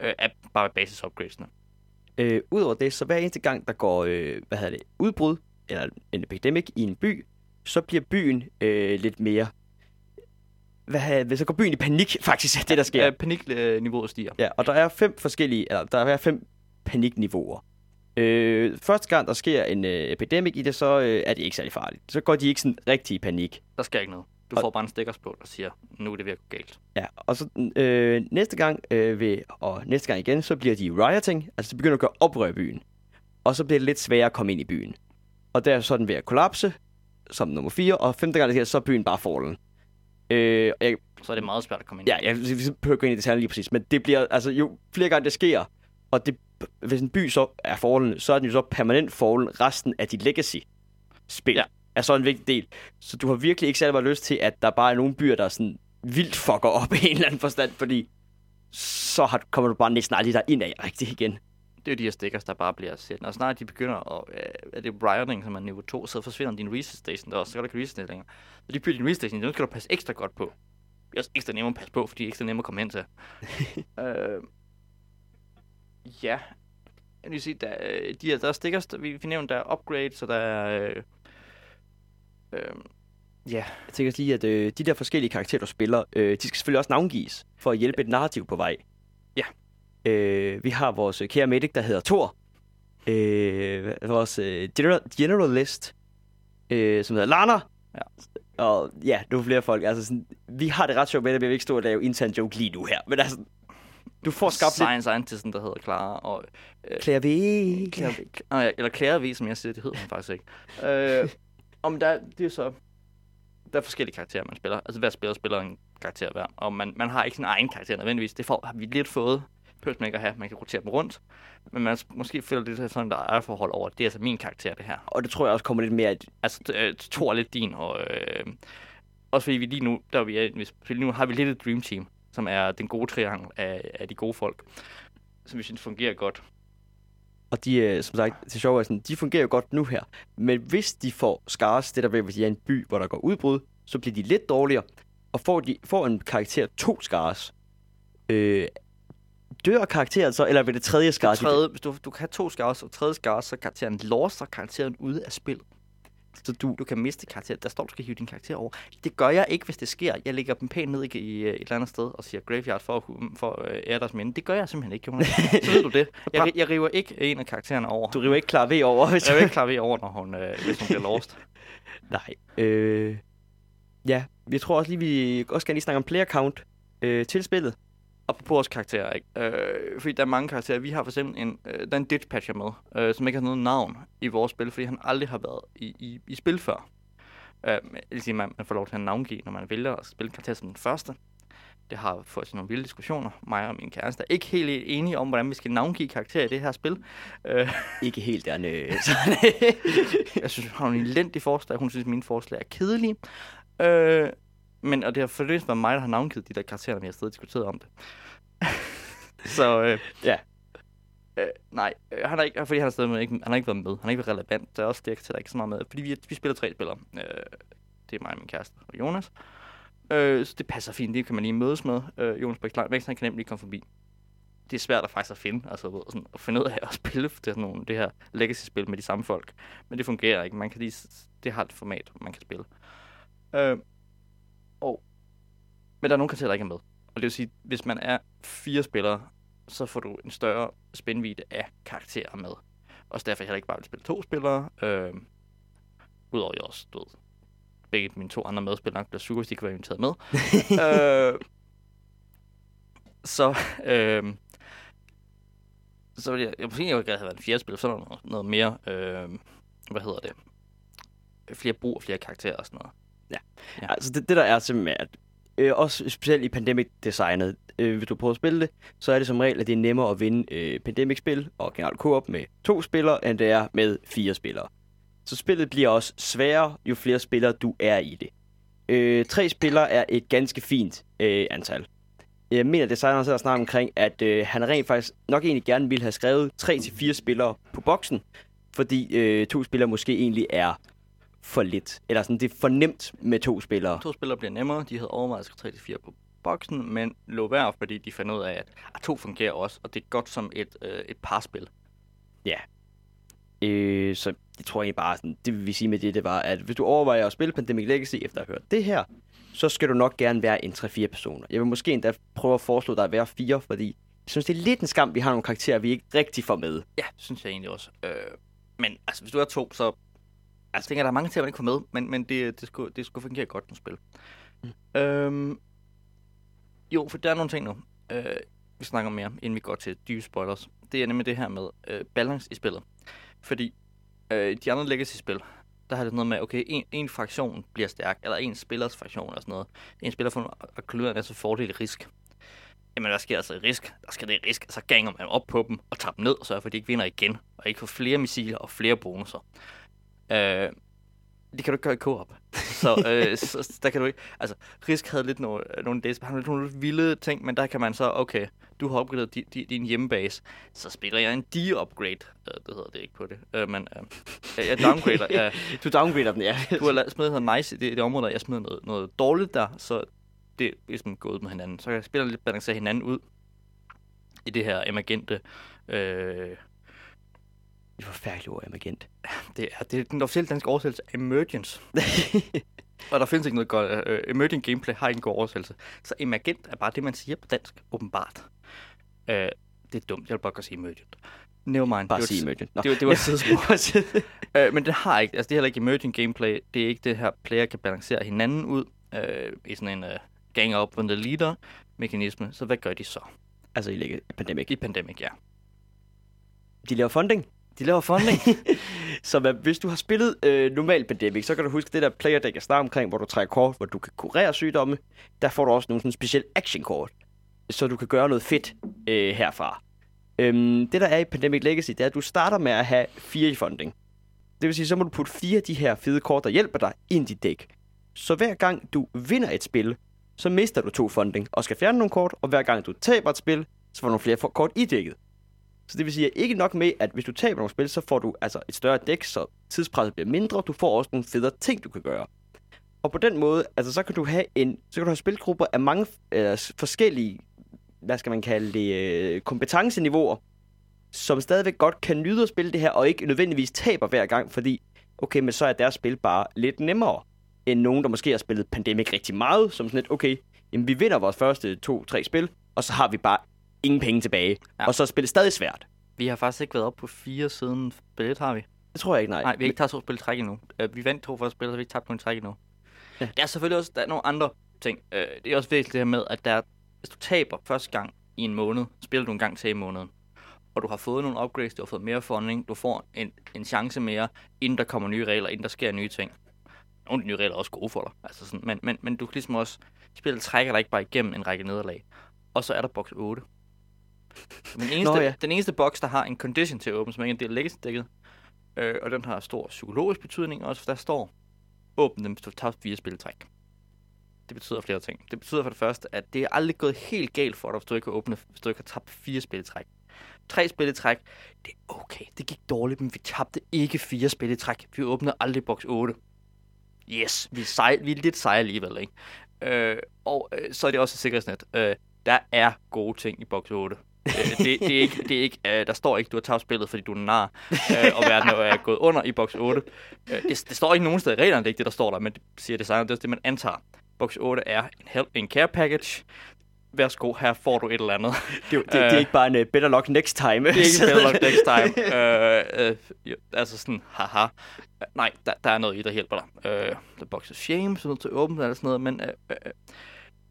Øh, er bare basis upgradesene. Øh, Udover det, så hver eneste gang, der går, øh, hvad hedder det, udbrud, eller en epidemic i en by, så bliver byen øh, lidt mere hvad, så går byen i panik, (laughs) faktisk, er det, der sker. Ja, panikniveauet stiger. Ja, og der er fem forskellige, eller der er fem panikniveauer. Øh, første gang, der sker en øh, epidemic i det, så øh, er det ikke særlig farligt. Så går de ikke sådan rigtig i panik. Der sker ikke noget. Du og, får bare en stikkersplot og siger, nu er det gå galt. Ja, og så øh, næste gang, øh, ved, og næste gang igen, så bliver de rioting, altså de begynder at gøre oprør i byen. Og så bliver det lidt sværere at komme ind i byen. Og der er sådan ved at kollapse, som nummer 4, og femte gang, der sker, så er byen bare fallen. Øh, jeg, så er det meget svært at komme ind Ja, jeg ikke gå ind i detaljer lige præcis, men det bliver, altså jo flere gange det sker, og det, hvis en by så er forholdende, så er den jo så permanent forholden resten af dit legacy-spil. Ja. Er så en vigtig del. Så du har virkelig ikke særlig meget lyst til, at der bare er nogle byer, der sådan vildt fucker op i en eller anden forstand, fordi så har, kommer du bare næsten aldrig der ind af rigtigt igen. Det er jo de her stickers, der bare bliver set. Når snart de begynder at... Øh, er det rioting, som er niveau 2, så forsvinder din reset station der også, så kan du ikke reset længere. Så de bygger din reset station, den skal du passe ekstra godt på. Det er også ekstra nemmere at passe på, fordi det er ekstra nemmere at komme hen til. (laughs) øh, ja. Jeg vil sige, der, øh, de her, der er stickers, der, vi, vi nævnte, der er upgrades, så der er... Øh, øh, Ja. Jeg tænker lige, at øh, de der forskellige karakterer, du spiller, øh, de skal selvfølgelig også navngives, for at hjælpe et narrativ på vej. Øh, vi har vores kære medic, der hedder Thor. Øh, vores øh, general, generalist, øh, som hedder Lana. Ja. Og ja, nu flere folk. Altså sådan, vi har det ret sjovt med det, vi vil ikke stå og lave intern joke lige nu her. Men altså, du får skabt Science lidt... Scientisten, der hedder Clara. Og, øh, Claire V. Claire v. Ja, eller Claire V, som jeg siger, det hedder hun faktisk ikke. øh, (laughs) Om der, det er så... Der er forskellige karakterer, man spiller. Altså, hver spiller spiller en karakter hver. Og man, man har ikke sin egen karakter nødvendigvis. Det får, har vi lidt fået. Behøver man ikke at have. Man kan rotere dem rundt. Men man måske føler det sådan, der er forhold over. Det er altså min karakter, det her. Og det tror jeg også kommer lidt mere... At... Altså, t- øh, to er lidt din, og... Øh, også fordi vi lige nu, der er vi, er- hvis- nu har vi lidt et dream team, som er den gode triangel af, af de gode folk, som vi synes fungerer godt. Og de, øh, som sagt, sjove er sådan, de fungerer jo godt nu her. Men hvis de får scars, det der ved, hvis de er en by, hvor der går udbrud, så bliver de lidt dårligere. Og får de får en karakter to scars, øh, dør karakteren så, eller ved det tredje scars? Tredje, hvis du, du kan have to scars, og tredje scars, så er karakteren låser karakteren ude af spil. Så du, du kan miste karakter. Der står, du skal hive din karakter over. Det gør jeg ikke, hvis det sker. Jeg lægger dem pænt ned i, i øh, et eller andet sted og siger graveyard for, for øh, ære deres minde. Det gør jeg simpelthen ikke, Jonas. Så ved du det. (laughs) Jeg, jeg river ikke en af karaktererne over. Du river ikke klar ved over, hvis Jeg er ikke klar ved over, når hun, øh, hvis hun bliver lost. (laughs) Nej. Øh, ja, jeg tror også lige, vi også skal lige snakke om player count øh, til spillet. Apropos vores karakterer, ikke? Øh, fordi der er mange karakterer. Vi har for eksempel en, øh, der er en dispatcher med, øh, som ikke har noget navn i vores spil, fordi han aldrig har været i, i, i spil før. Øh, det sige, man, man får lov til at navngive, når man vælger at spille en karakter som den første. Det har fået til nogle vilde diskussioner. Mig og min kæreste er ikke helt enige om, hvordan vi skal navngive karakterer i det her spil. Øh, (laughs) Ikke helt der, (laughs) jeg synes, hun har nogle elendige forslag. Hun synes, mine forslag er kedelige. Øh, men, og det har forløst været mig, der har navngivet de der karakterer, vi har stadig diskuteret om det. (laughs) så øh, Ja. Øh, nej, øh, han er ikke, fordi han har, stadig ikke, han har ikke været med. Han har ikke været relevant. Det er også det, jeg tæller ikke så meget med. Fordi vi, vi spiller tre spillere. Øh, det er mig og min kæreste og Jonas. Øh, så det passer fint. Det kan man lige mødes med. Øh, Jonas på langt væk, så han kan nemt lige komme forbi. Det er svært at faktisk at finde, altså ved, sådan, at finde ud af at (laughs) spille det, sådan nogle, det her legacy-spil med de samme folk. Men det fungerer ikke. Man kan lige, det har et format, man kan spille. Øh, og, men der er nogle karakterer, der ikke er med. Og det vil sige, hvis man er fire spillere, så får du en større spændvidde af karakterer med. Og så derfor jeg heller ikke bare vil spille to spillere. Øh, Udover jeg også, du ved, begge mine to andre medspillere bliver sure, hvis de kan være inviteret med. (laughs) øh, så, øh, så ville jeg, jeg måske jeg gerne have været en fjerde spiller, så er der noget, noget mere, øh, hvad hedder det, flere brug og flere karakterer og sådan noget. Ja. Altså det, det der er simpelthen, at øh, også specielt i Pandemic-designet, øh, hvis du prøver at spille det, så er det som regel, at det er nemmere at vinde øh, Pandemic-spil og generelt co-op med to spillere, end det er med fire spillere. Så spillet bliver også sværere, jo flere spillere du er i det. Øh, tre spillere er et ganske fint øh, antal. Øh, Jeg mener, designeren sidder snart omkring, at øh, han rent faktisk nok egentlig gerne ville have skrevet 3-4 spillere på boksen, fordi øh, to spillere måske egentlig er for lidt. Eller sådan, det er for nemt med to spillere. To spillere bliver nemmere. De havde overvejet at skrive 3-4 på boksen, men lå værd, fordi de fandt ud af, at, at to fungerer også, og det er godt som et, øh, et parspil. Øh, så det tror jeg egentlig bare, sådan, det vil vi sige med det, det var, at hvis du overvejer at spille Pandemic Legacy efter at have hørt det her, så skal du nok gerne være en 3-4 personer. Jeg vil måske endda prøve at foreslå dig at være 4, fordi jeg synes, det er lidt en skam, vi har nogle karakterer, vi ikke rigtig får med. Ja, det synes jeg egentlig også. Øh, men altså, hvis du er to, så... Altså, tænker jeg, der er mange til, at man ikke får med, men, men det, det, skulle, det skulle fungere godt med spil. Mm. Øhm, jo, for der er nogle ting nu, øh, vi snakker mere, inden vi går til dybe spoilers. Det er nemlig det her med øh, balance i spillet. Fordi øh, de andre legacy-spil, der har det noget med, okay, en, en fraktion bliver stærk, eller en spillers fraktion eller sådan noget. En spiller får akkumuleret en masse fordel i risk. Jamen, sker der så i risk? Der skal det risk, så ganger man op på dem og tager dem ned, og sørger for, at de ikke vinder igen, og ikke får flere missiler og flere bonusser. Øh, det kan du ikke gøre i co-op. Så, øh, (laughs) så, der kan du ikke... Altså, Risk havde lidt nogle, nogle, days, han havde nogle vilde ting, men der kan man så, okay, du har opgraderet di, di, din hjemmebase, så spiller jeg en de-upgrade. Øh, det hedder det ikke på det. Øh, men øh, jeg- downgrader. Jeg, (laughs) Du downgrader den, ja. du har smidt noget nice i det, det område, der jeg smider noget, noget dårligt der, så det er ligesom gået med hinanden. Så jeg spiller lidt balancere hinanden ud i det her emergente. Øh, Det er forfærdeligt ord, Amagent. det, er, det er den officielle danske oversættelse af Emergence. (laughs) Og der findes ikke noget godt. Uh, emergent gameplay har ikke en god oversættelse. Så emergent er bare det, man siger på dansk, åbenbart. Uh, det er dumt. Jeg vil bare godt sige emergent. Nevermind. Bare sige Emergent. Nå. Det, var, det var (laughs) et sidespor. uh, men det har ikke, altså det er heller ikke emergent gameplay. Det er ikke det her, player kan balancere hinanden ud uh, i sådan en uh, gang up on the leader mekanisme. Så hvad gør de så? altså i Pandemic. I Pandemic, ja. De laver funding. De laver funding. (laughs) Så hvad, hvis du har spillet øh, normal Pandemic, så kan du huske det der player deck, jeg snakker omkring, hvor du trækker kort, hvor du kan kurere sygdomme. Der får du også nogle sådan specielle action kort, så du kan gøre noget fedt øh, herfra. Øhm, det der er i Pandemic Legacy, det er, at du starter med at have fire i funding. Det vil sige, så må du putte fire af de her fede kort, der hjælper dig, ind i dit dæk. Så hver gang du vinder et spil, så mister du to funding og skal fjerne nogle kort, og hver gang du taber et spil, så får du nogle flere kort i dækket. Så det vil sige, at ikke nok med, at hvis du taber nogle spil, så får du altså et større dæk, så tidspresset bliver mindre, du får også nogle federe ting, du kan gøre. Og på den måde, altså så kan du have en, så kan du have spilgrupper af mange øh, forskellige, hvad skal man kalde det, øh, kompetenceniveauer, som stadigvæk godt kan nyde at spille det her, og ikke nødvendigvis taber hver gang, fordi, okay, men så er deres spil bare lidt nemmere, end nogen, der måske har spillet Pandemic rigtig meget, som sådan lidt, okay, jamen vi vinder vores første to-tre spil, og så har vi bare ingen penge tilbage, Ja. og så er spillet stadig svært. vi har faktisk ikke været op på fire siden spillet, har vi? Det tror jeg ikke, nej. Nej, vi har ikke taget to spil træk endnu. Uh, vi vandt to første spil, så vi ikke tabt nogen træk endnu. Ja. Der er selvfølgelig også der er nogle andre ting. Uh, det er også væsentligt det her med, at der, er- hvis du taber første gang i en måned, spiller du en gang til i måneden, og du har fået nogle upgrades, du har fået mere funding, du får en, en chance mere, inden der kommer nye regler, inden der sker nye ting. Nogle af de nye regler er også gode for dig. Altså sådan, men, men, men du kan ligesom også, spillet trækker dig ikke bare igennem en række nederlag. Og så er der box 8. Den eneste, Nå ja. den eneste box, der har en condition til at åbne, som er ikke en del af legacy-dækket, øh, og den har stor psykologisk betydning også, for der står, åbn dem, hvis du tager fire spil i træk. Det betyder flere ting. Det betyder for det første, at det er aldrig gået helt galt for dig, hvis du ikke har, åbnet, hvis du ikke har tabt fire spil i træk. Tre spil i træk, det er okay. Det gik dårligt, men vi tabte ikke fire spil i træk. Vi åbnede aldrig boks 8. Yes, vi er, sej, vi er lidt seje alligevel, ikke? Øh, og øh, så er det også et sikkerhedsnet. Øh, der er gode ting i boks 8. Øh, det, det er ikke, det er ikke, øh, der står ikke, du har tabt spillet, fordi du er nar, øh, og verden er gået under i boks 8. Øh, det, det, står ikke nogen steder i reglerne, det er ikke det, der står der, men det siger designer, det er det, man antager. Boks 8 er en, help, en care package. Værsgo, her får du et eller andet. Det, er det, det er ikke bare en uh, better luck next time. Det er ikke better luck next time. (laughs) øh, jo, altså sådan, haha. Nej, der, der er noget i, der hjælper dig. Øh, the box of shame, så du til den eller sådan noget, men øh, øh,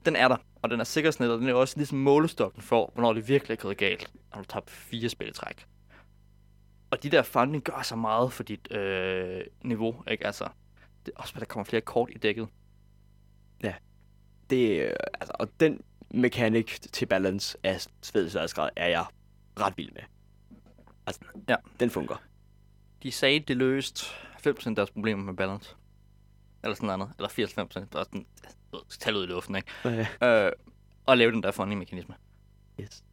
den er der, og den er sikkerhedsnet, og den er også ligesom målestokken for, hvornår det virkelig er gået galt, når du tager fire spil i træk. Og de der funding gør så meget for dit øh, niveau, ikke? Altså, det er også, at der kommer flere kort i dækket. det, øh, altså, og den mekanik til balance af svedsværsgrad er jeg ret vild med. Altså, Ja. den fungerer. De sagde, det løste 5% af deres problemer med balance. Eller sådan noget andet. Eller 85%. Der er sådan, tal ud i luften, ikke? Øh, øh, og lave den der funding-mekanisme. yes.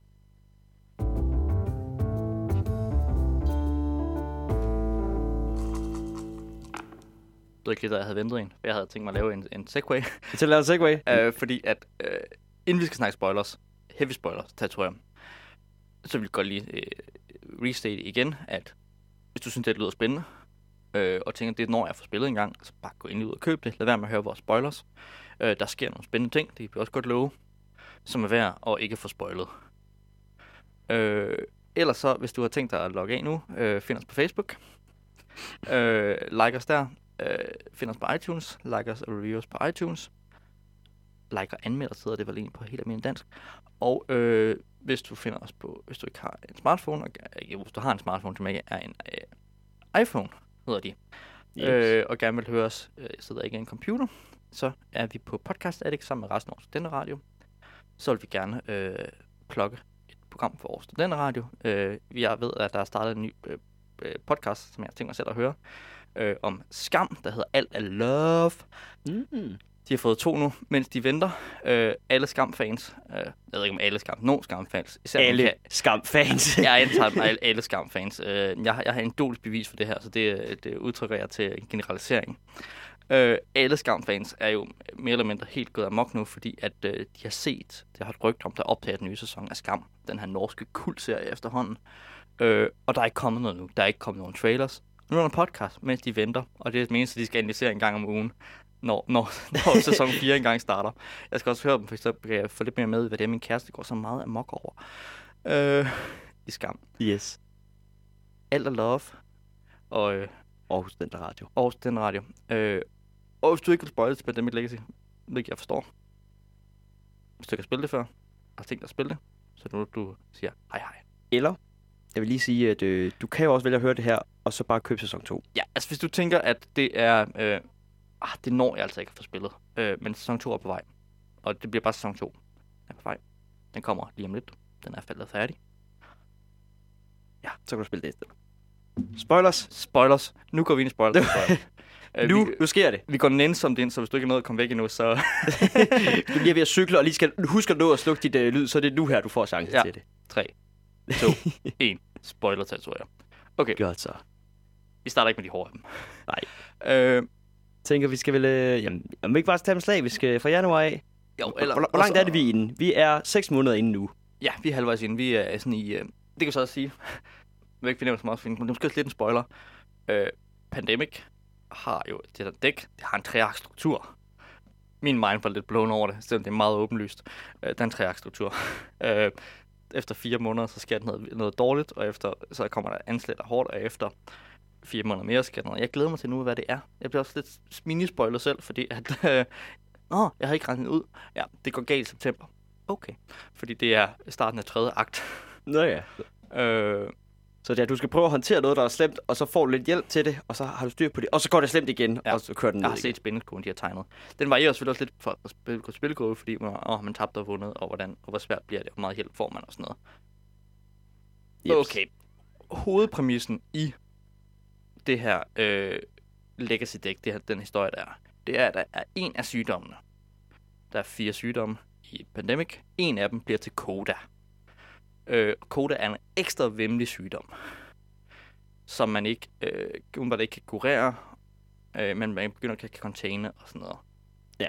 Det var ikke lige, der jeg havde ventet en. Jeg havde tænkt mig at lave en, en segway. Så lad os segway. (laughs) øh, fordi at, øh, inden vi skal snakke spoilers, heavy spoilers, territorium, så vil jeg godt lige øh, restate igen, at hvis du synes, det lyder spændende, øh, og tænker, det er når jeg får spillet en gang, så altså bare gå ind ud og køb det. Lad være med at høre vores spoilers. Øh, der sker nogle spændende ting, det kan vi også godt love, som er værd at ikke få spoilet. Øh, ellers så, hvis du har tænkt dig at logge af nu, øh, find os på Facebook. Øh, like os der. Øh, find os på iTunes. Like os og review os på iTunes. Like og anmeld os, hedder det vel egentlig på helt almindelig dansk. Og øh, hvis du finder os på, hvis du ikke har en smartphone, og, øh, hvis du har en smartphone, som ikke er en øh, iPhone, hedder de, Yes. øh, og gerne vil høre os, øh, sidder ikke i en computer, så er vi på Podcast Addict sammen med resten af vores studenterradio. Så vil vi gerne øh, plukke et program for vores studenterradio. Øh, jeg ved, at der er startet en ny øh, øh, podcast, som jeg tænkt mig selv at høre, øh, om skam, der hedder Alt er Love. Mm. De har fået to nu, mens de venter. Øh, alle Skam-fans. Øh, jeg ved ikke om alle Skam. Nogle Skam-fans. Især Alle ka- skamfans. (laughs) jeg antager (laughs) dem alle, alle Skam-fans. Øh, jeg, har- jeg har en dårlig bevis for det her, så det, det udtrykker jeg til en generalisering. Øh, alle Skam-fans er jo mere eller mindre helt gået amok nu, fordi at øh, de har set, det har et rygte om, der optager den nye sæson af Skam, den her norske kultserie efterhånden. Øh, og der er ikke kommet noget nu. Der er ikke kommet nogen trailers. Nu er der en podcast, mens de venter, og det er det eneste, de skal analysere en gang om ugen, når, når, (laughs) når sæson 4 engang starter. Jeg skal også høre dem, for så kan jeg få lidt mere med, hvad det er, min kæreste går så meget amok over. Øh, I Skam. Yes. Alt er love. Og øh, Aarhus den radio. Aarhus Den Radio. Øh, og hvis du ikke vil spoil til Pandemic Legacy, hvilket jeg forstår. Hvis du ikke har spillet det før, har tænkt dig at spille det, så nu du siger hej hej. Eller Jeg vil lige sige, at øh, du kan jo også vælge at høre det her, og så bare købe sæson 2. Ja, altså hvis du tænker, at det er... Øh, ah, det når jeg altså ikke at få spillet. Øh, men sæson 2 er på vej. Og det bliver bare sæson 2. Den er på vej. Den kommer lige om lidt. Den er faldet færdig. Ja, så kan du spille det stedet. Spoilers. Spoilers. Nu går vi ind i spoilers. (laughs) Øh, Nu, vi, nu sker det. vi går nænsomt ind, så hvis du ikke er nået at komme væk endnu, så... (laughs) Du lige er ved at cykle, og lige skal husk at nå at slukke dit øh, lyd, så er det nu her, du får chancen Ja. til det. 3, 2, 1. (laughs) Spoiler territorier. Okay, Godt så. vi starter ikke med de hårde af dem. Nej. Øh, Tænker, vi skal vel... Øh, jamen, om vi ikke bare tage en slag, vi skal fra januar af. jo, Eller, hvor, hvor langt er det, vi er inde? Vi er 6 måneder inde nu. Ja, vi er halvvejs inde. Vi er sådan i... Øh, det kan jeg så også sige. (laughs) Jeg vil ikke finde så meget, men det er måske også lidt en spoiler. Øh, Pandemic har jo det der dæk. Det har en treaktstruktur. Min mind var lidt blown over det, selvom det er meget åbenlyst. Øh, der er en (laughs) øh, efter fire måneder, så sker der noget, noget dårligt, og efter, så kommer der anslæt og hårdt, og efter fire måneder mere der noget. Jeg glæder mig til nu, hvad det er. Jeg bliver også lidt mini-spoiler selv, fordi at... (laughs) Øh, Åh, jeg har ikke regnet ud. Ja, det går galt i september. Okay. Fordi det er starten af tredje akt. Nå ja. (laughs) Øh, Så at du skal prøve at håndtere noget, der er slemt, og så får du lidt hjælp til det, og så har du styr på det, og så går det slemt igen, Ja. og så kører den ned jeg har set spændingskurven, de har tegnet. Den varierer selvfølgelig også lidt fra spil, spilkurve, fordi man, åh, man tabte og vundet, og, hvordan, og hvor svært bliver det, og hvor meget hjælp får man og sådan noget. Jeps. Okay. Hovedpræmissen i det her øh, legacy deck, det her, den historie, der er, det er, at der er en af sygdommene. Der er fire sygdomme i Pandemic. En af dem bliver til Koda. Øh, Koda er en ekstra vemmelig sygdom, som man ikke, øh, man ikke kan kurere, øh, men man begynder at kan containe og sådan noget. Ja.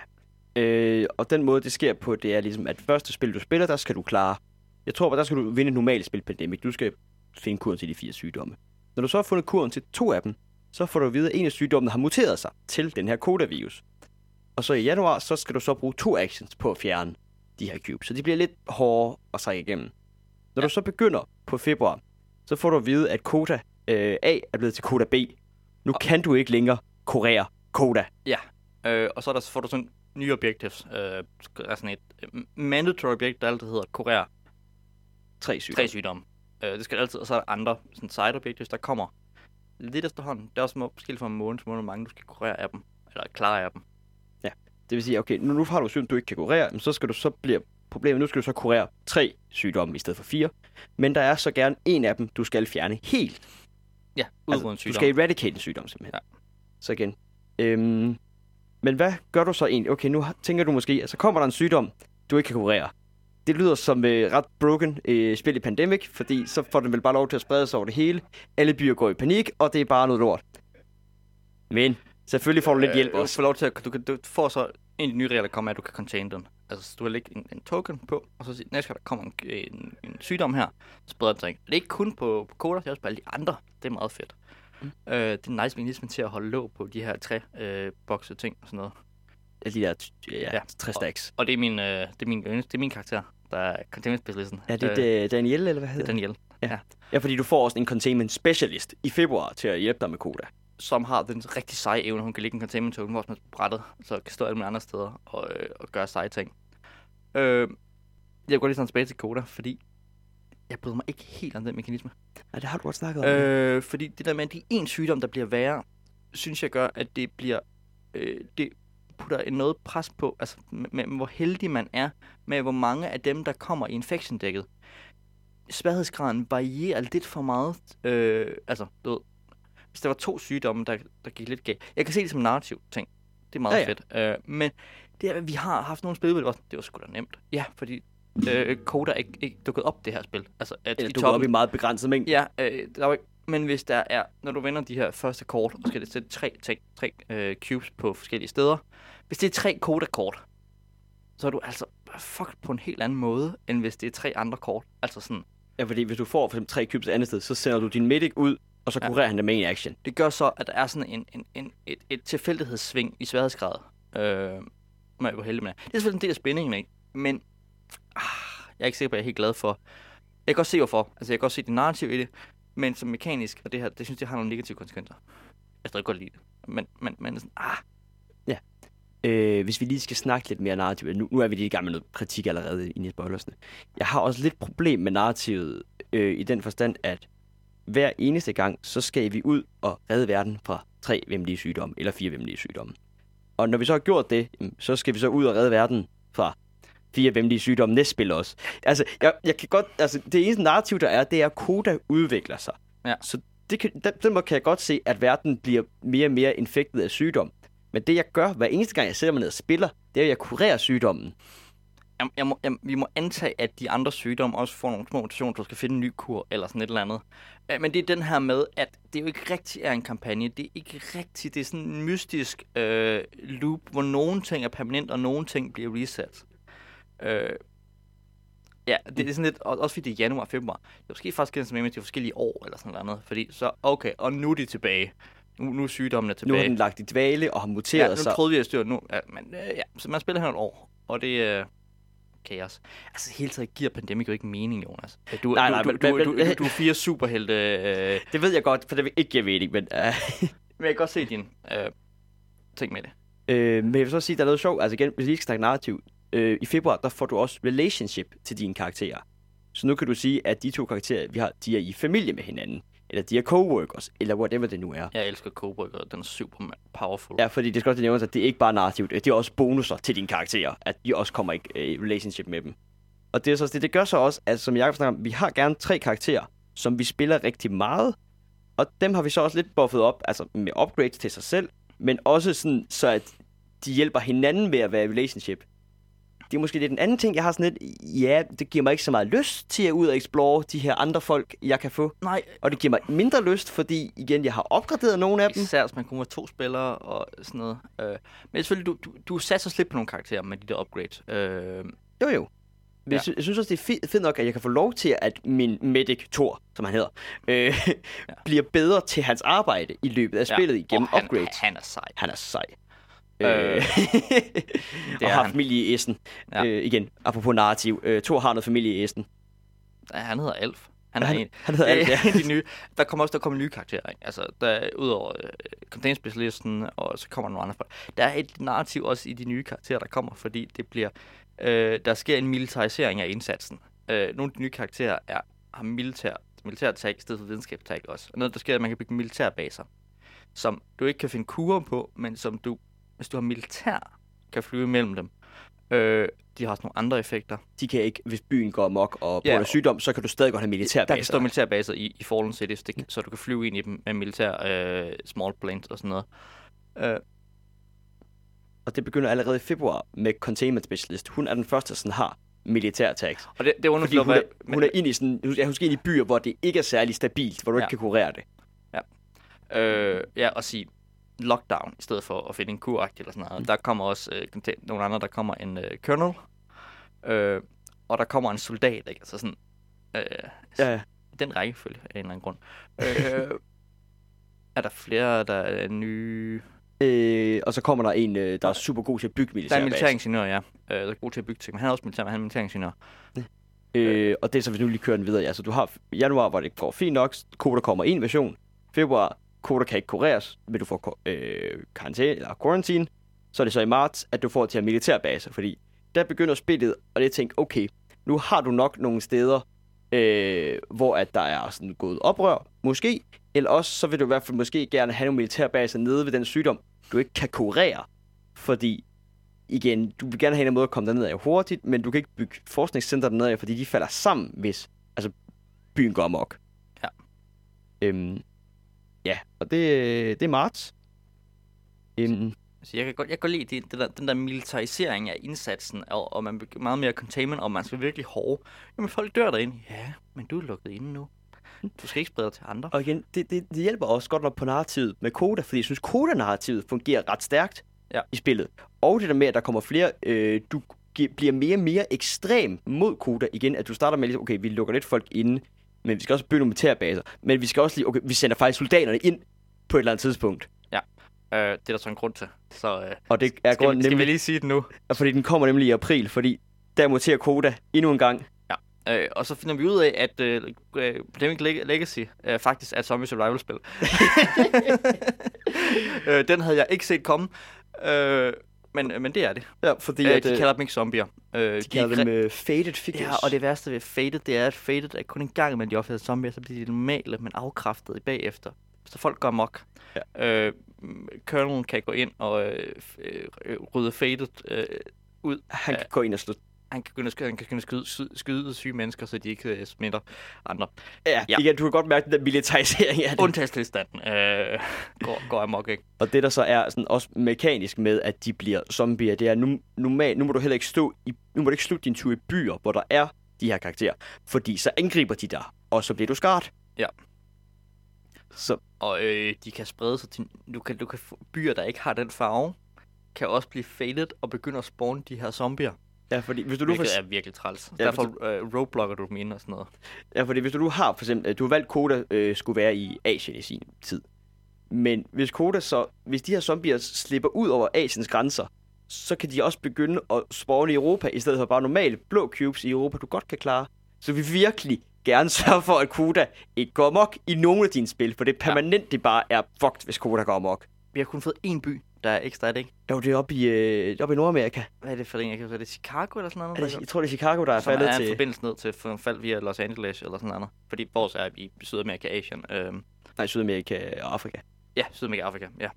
Øh, og den måde, det sker på, det er ligesom, at første spil, du spiller, der skal du klare... Jeg tror, der skal du vinde et normalt spil Pandemic. Du skal finde kuren til de fire sygdomme. Når du så har fundet kuren til to af dem, så får du at vide, at en af sygdommene har muteret sig til den her Koda-virus. Og så i januar, så skal du så bruge to actions på at fjerne de her cubes. Så de bliver lidt hårdere at trække igennem. Når ja. du så begynder på februar, så får du at vide, at Koda øh, A er blevet til Koda B. Nu kan du ikke længere kurere Koda. Øh, og så er der, får du sådan nye objectives. Øh, sådan et øh, mandatory objekt, der altid hedder kurere Tre sygdomme. tre sygdomme. Øh, det skal altid, og så er der andre sådan side objectives, der kommer lidt efterhånden. Det er også forskelligt fra måned til måned, hvor mange du skal kurere af dem, eller klare af dem. Det vil sige, okay, nu, nu har du sygdom, du ikke kan kurere, men så skal du så bliver problemet, nu skal du så kurere tre sygdomme i stedet for fire. Men der er så gerne en af dem, du skal fjerne helt. Ja, udrydde en du sygdom. skal eradicate en sygdom simpelthen. Ja. Så igen. Øhm, men hvad gør du så egentlig? Okay, nu tænker du måske, at så kommer der en sygdom, du ikke kan kurere. Det lyder som øh, ret broken øh, spil i Pandemic, fordi så får den vel bare lov til at sprede sig over det hele. Alle byer går i panik, og det er bare noget lort. Men selvfølgelig får du lidt hjælp Øh, også. Du får lov til at, du, kan, du får så en af de nye regler, der kommer, at du kan contain den. Altså, du vil lægge en, en token på, og så sige, næste gang der kommer en, en, en sygdom her, så spreder den sig ikke. Det er ikke kun på, på koder, det er også på alle de andre. Det er meget fedt. Mm. Øh, det er en nice mekanisme til at holde låg på de her tre øh, bokse ting og sådan noget. Alle de der ja, Ja. ja. 60 stacks. Og det er min, øh, det er min, yndlings- det er min karakter, der er containment specialisten. Er det øh, øh, Daniel, eller hvad det hedder er Daniel, Ja, fordi du får også en containment specialist i februar til at hjælpe dig med Koda. som har den rigtig seje evne. Hun kan lægge en containment token, hvor på brættet, så kan stå alle mulige andre steder og, øh, og gøre seje ting. Øh, jeg går lige sådan tilbage til Koda, fordi jeg bryder mig ikke helt om den mekanisme. Nej, det har du godt snakket om. Øh, fordi det der med, at det er en sygdom, der bliver værre, synes jeg gør, at det bliver... Øh, det putter noget pres på, altså med, med, hvor heldig man er, med hvor mange af dem, der kommer i infection-dækket. Sværhedsgraden varierer lidt for meget. Øh, altså, du ved, hvis der var to sygdomme, der, der gik lidt galt. Jeg kan se det som en narrativ ting. Det er meget Ja, ja, fedt. Øh, men det er, vi har haft nogle spil, hvor det var, var sgu da nemt. Ja, fordi øh, Koda ikke, ikke dukket op det her spil. Altså, at Eller i du går op i meget begrænset mængde. Ja, øh, der er jo ikke, men hvis der er, når du vender de her første kort, og skal det sætte tre, tre, tre øh, cubes på forskellige steder, hvis det er tre Koda-kort, så er du altså fucked på en helt anden måde, end hvis det er tre andre kort. Altså sådan, Ja, fordi hvis du får for eksempel tre cubes et andet sted, så sender du din medic ud, og så Ja. kurerer han det med en action. det gør så, at der er sådan en, en, en, et, et tilfældighedssving i sværhedsgrad. Øh, med hvor heldig man er. Det er selvfølgelig en del af spændingen, ikke? Men ah, jeg er ikke sikker på, at jeg er helt glad for. Jeg kan godt se, hvorfor. Altså, jeg kan godt se det narrativ i det, men som mekanisk, og det her, det synes jeg har nogle negative konsekvenser. Jeg stadig godt lide det. Men, men, men sådan, ah, Øh, hvis vi lige skal snakke lidt mere narrativt. Nu, nu er vi lige i gang med noget kritik allerede i spoilersne. Jeg har også lidt problem med narrativet øh, i den forstand, at hver eneste gang, så skal vi ud og redde verden fra tre vemmelige sygdomme, eller fire vemmelige sygdomme. Og når vi så har gjort det, så skal vi så ud og redde verden fra fire vemmelige sygdomme næste spil også. Altså, jeg, jeg kan godt, altså, det eneste narrativ, der er, det er, at Koda udvikler sig. Ja. Så det kan, den, den måde kan jeg godt se, at verden bliver mere og mere infektet af sygdom. Men det, jeg gør hver eneste gang, jeg sætter mig ned og spiller, det er, at jeg kurerer sygdommen. Jeg, jeg må, jeg, vi må antage, at de andre sygdomme også får nogle små mutationer, du skal finde en ny kur eller sådan et eller andet. Øh, men det er den her med, at det jo ikke rigtig er en kampagne. Det er ikke rigtigt. Det er sådan en mystisk øh, loop, hvor nogle ting er permanent, og nogle ting bliver reset. Øh, ja, det er sådan lidt, også fordi det er januar og februar. Det er måske faktisk ganske med de forskellige år eller sådan noget andet. Fordi så, okay, og nu er de tilbage. Nu, nu er sygdommene Nu tilbage. har den lagt i dvale og har muteret Ja, nu sig. troede vi, at styr nu. Ja, men øh, ja, så man spiller her et år, og det er øh, kaos. Altså, hele taget giver Pandemic jo ikke mening, Jonas. Du, Nej, nej, du, men- du, du, men- du, du, du er fire superhelte, øh, Det ved jeg godt, for det ikke give mening, men... Uh, (laughs) men jeg kan godt se din øh, ting med det. Øh, men jeg vil så sige, der er noget sjovt. Altså igen, hvis vi lige skal snakke narrativ. Øh, I februar, der får du også relationship til dine karakterer. Så nu kan du sige, at de to karakterer, vi har, de er i familie med hinanden. Eller de er coworkers, eller whatever det nu er. Jeg elsker og den er super powerful. Ja, fordi det skal også nævnes, at det er ikke bare narrativt. Det er også bonusser til dine karakterer. At de også kommer i øh, relationship med dem. Og det, er så, det, det gør så også, at som jeg snakker om, vi har gerne tre karakterer, som vi spiller rigtig meget. Og dem har vi så også lidt buffet op, altså med upgrades til sig selv, men også sådan, så at de hjælper hinanden med at være i relationship. Det er måske lidt en anden ting, jeg har sådan lidt, ja, det giver mig ikke så meget lyst til at ud og explore de her andre folk, jeg kan få. Nej, Og det giver mig mindre lyst, fordi igen, jeg har opgraderet nogle af dem. især hvis man kun var to spillere og sådan noget. Øh, men selvfølgelig, du, du, du satser slet på nogle karakterer med de der upgrades. Øh, Jo, jo. Men Ja. jeg, synes, jeg synes også, det er fedt, fedt nok, at jeg kan få lov til, at min medic, Thor, som han hedder, (laughs) øh, ja. bliver bedre til hans arbejde i løbet af spillet igennem og han, upgrades. Han er sej. Han er sej. Øh, det (laughs) og har han. familie i Essen. Ja. Øh, igen, apropos narrativ. Øh, Thor har noget familie i Essen. Ja, han hedder Alf. Han er Han, en, han hedder alt, ja. (laughs) de nye. Der kommer også der kommer nye karakterer, ikke? Altså, der, udover øh, contain-specialisten, og så kommer der nogle andre folk. Der er et narrativ også i de nye karakterer, der kommer, fordi det bliver, øh, der sker en militarisering af indsatsen. Øh, nogle af de nye karakterer er, har militær, militær tag i stedet for videnskabstag også. Og noget, der sker, er, at man kan bygge militærbaser, som du ikke kan finde kurer på, men som du, hvis du har militær, kan flyve imellem dem. Øh, de har også nogle andre effekter. De kan ikke, hvis byen går amok og Ja, på og- sygdom, så kan du stadig godt have militærbaser. Der kan stå militærbaser i, i Fallen Cities, det, så du kan flyve ind i dem med militær øh, small planes og sådan noget. Øh, Og det begynder allerede i februar med Containment Specialist. Hun er den første, der sådan har militær tags. og det, det Fordi hun er, hvad- hun er ind i sådan, jeg husker ind i byer, hvor det ikke er særlig stabilt, hvor du Ja. ikke kan kurere det. øh, ja, at sige lockdown, i stedet for at finde en kuragt eller sådan noget. Mm. Der kommer også øh, nogle andre, der kommer en øh, colonel, øh, og der kommer en soldat, ikke? Altså sådan, øh, Ja, den rækkefølge af en eller anden grund. Øh, (laughs) er der flere, der er nye... øh, og så kommer der en, øh, der er super god til at bygge Der er en militæringeniør, ja. Øh, der er god til at bygge ting, men han er også militær, men han er militæringeniør. Øh, og det er så, hvis nu lige kører den videre. Altså, du har januar, hvor det går fint nok. Koda kommer en version. Februar, Koda kan ikke kureres, men du får øh, karantæne eller quarantine. Så er det så i marts, at du får til at militærbaser, fordi der begynder spillet, og det tænker, okay, nu har du nok nogle steder, øh, hvor at der er sådan gået oprør, måske, eller også så vil du i hvert fald måske gerne have nogle militærbaser nede ved den sygdom, du ikke kan kurere, fordi igen, du vil gerne have en måde at komme derned af hurtigt, men du kan ikke bygge forskningscenter dernede af, fordi de falder sammen, hvis altså, byen går amok. Ja. Øhm, ja, og det, det er marts. Øhm, Altså, jeg kan godt, jeg kan godt lide det, det der, den der militarisering af indsatsen, og, og man bliver meget mere containment, og man skal virkelig hårde. Jamen, folk dør derinde. Ja, men du er lukket inde nu. Du skal ikke sprede dig til andre. og igen, det, det, det hjælper også godt nok på narrativet med Koda, fordi jeg synes, Koda-narrativet fungerer ret stærkt Ja. i spillet. Og det der med, at der kommer flere, øh, du bliver mere og mere ekstrem mod Koda igen, at du starter med, ligesom, okay, vi lukker lidt folk inde, men vi skal også bygge nogle militærbaser, men vi skal også lige, okay, vi sender faktisk soldaterne ind på et eller andet tidspunkt. Øh, det er der så en grund til. Så øh, Og det er skal, grunden vi, skal vi nemlig, lige sige det nu? fordi den kommer nemlig i april, fordi der muterer Koda endnu en gang. Øh, og så finder vi ud af, at øh, øh, Pandemic Legacy øh, faktisk er et zombie survival-spil. (laughs) (laughs) øh, den havde jeg ikke set komme. Øh, Men, øh, men det er det. Ja, fordi Øh, at, de øh, kalder dem ikke zombier. Øh, de kalder er dem øh, faded figures. Ja, og det værste ved Faded, det er, at Faded er kun en gang, men de sig zombier, så bliver de normale, men afkræftede bagefter. Så folk går amok. Ja. Øh, Colonel kan gå ind og øh, øh, rydde Faded øh, ud. Han kan gå ind og slå... Han kan at skyde, han kan at skyde, skyde, syge mennesker, så de ikke øh, smitter andre. Ja, Ja. Igen, du kan godt mærke den der militarisering af det. Undtagelsestilstanden øh, går, går amok, ikke? Og det der så er sådan også mekanisk med, at de bliver zombier, det er, nu, normalt, nu må du heller ikke stå i, nu må du ikke slutte din tur i byer, hvor der er de her karakterer. Fordi så angriber de dig, og så bliver du skadet. Ja. Så Og øh, de kan sprede sig til... Du kan, du kan byer, der ikke har den farve, kan også blive faded og begynde at spawne de her zombier. Ja, fordi hvis du nu for, er virkelig træls. Ja, Ja, Derfor øh, roadblocker du dem ind og sådan noget. ja, fordi hvis du nu har for eksempel, du har valgt Koda øh, skulle være i Asien i sin tid. Men hvis Koda så, hvis de her zombier slipper ud over Asiens grænser, så kan de også begynde at spawne i Europa, i stedet for bare normale blå cubes i Europa, du godt kan klare. Så vi virkelig gerne (laughs) sørge for, at Koda ikke går amok i nogen af dine spil, for det er permanent, det bare er fucked, hvis Koda går amok. Vi har kun fået én by, der er ekstra, er det ikke? Jo, det er oppe i, øh, oppe i Nordamerika. Hvad er det for en? Jeg kan huske, er det Chicago eller sådan noget? Er det, jeg tror, det er Chicago, der er som faldet er en til... forbindelse ned til for fald via Los Angeles eller sådan noget. Fordi vores er i Sydamerika, Asien. Øhm, Nej, Sydamerika og Afrika. ja, Sydamerika, Afrika, ja.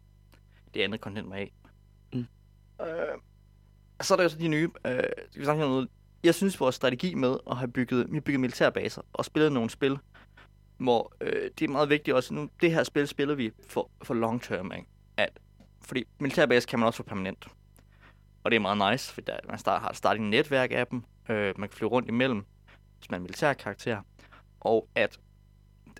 Det andet kontinent var af. Mm. Øh, så er der jo så de nye. Øh, skal vi snakke om noget? Jeg synes, vores strategi med at have bygget, vi bygget militærbaser og spillet nogle spil, hvor øh, det er meget vigtigt også. Nu, det her spil spiller vi for, for long term, ikke? At, fordi militærbase kan man også få permanent. Og det er meget nice, fordi der, man start, har et starting netværk af dem. Øh, man kan flyve rundt imellem, hvis man er militær karakter. Og at,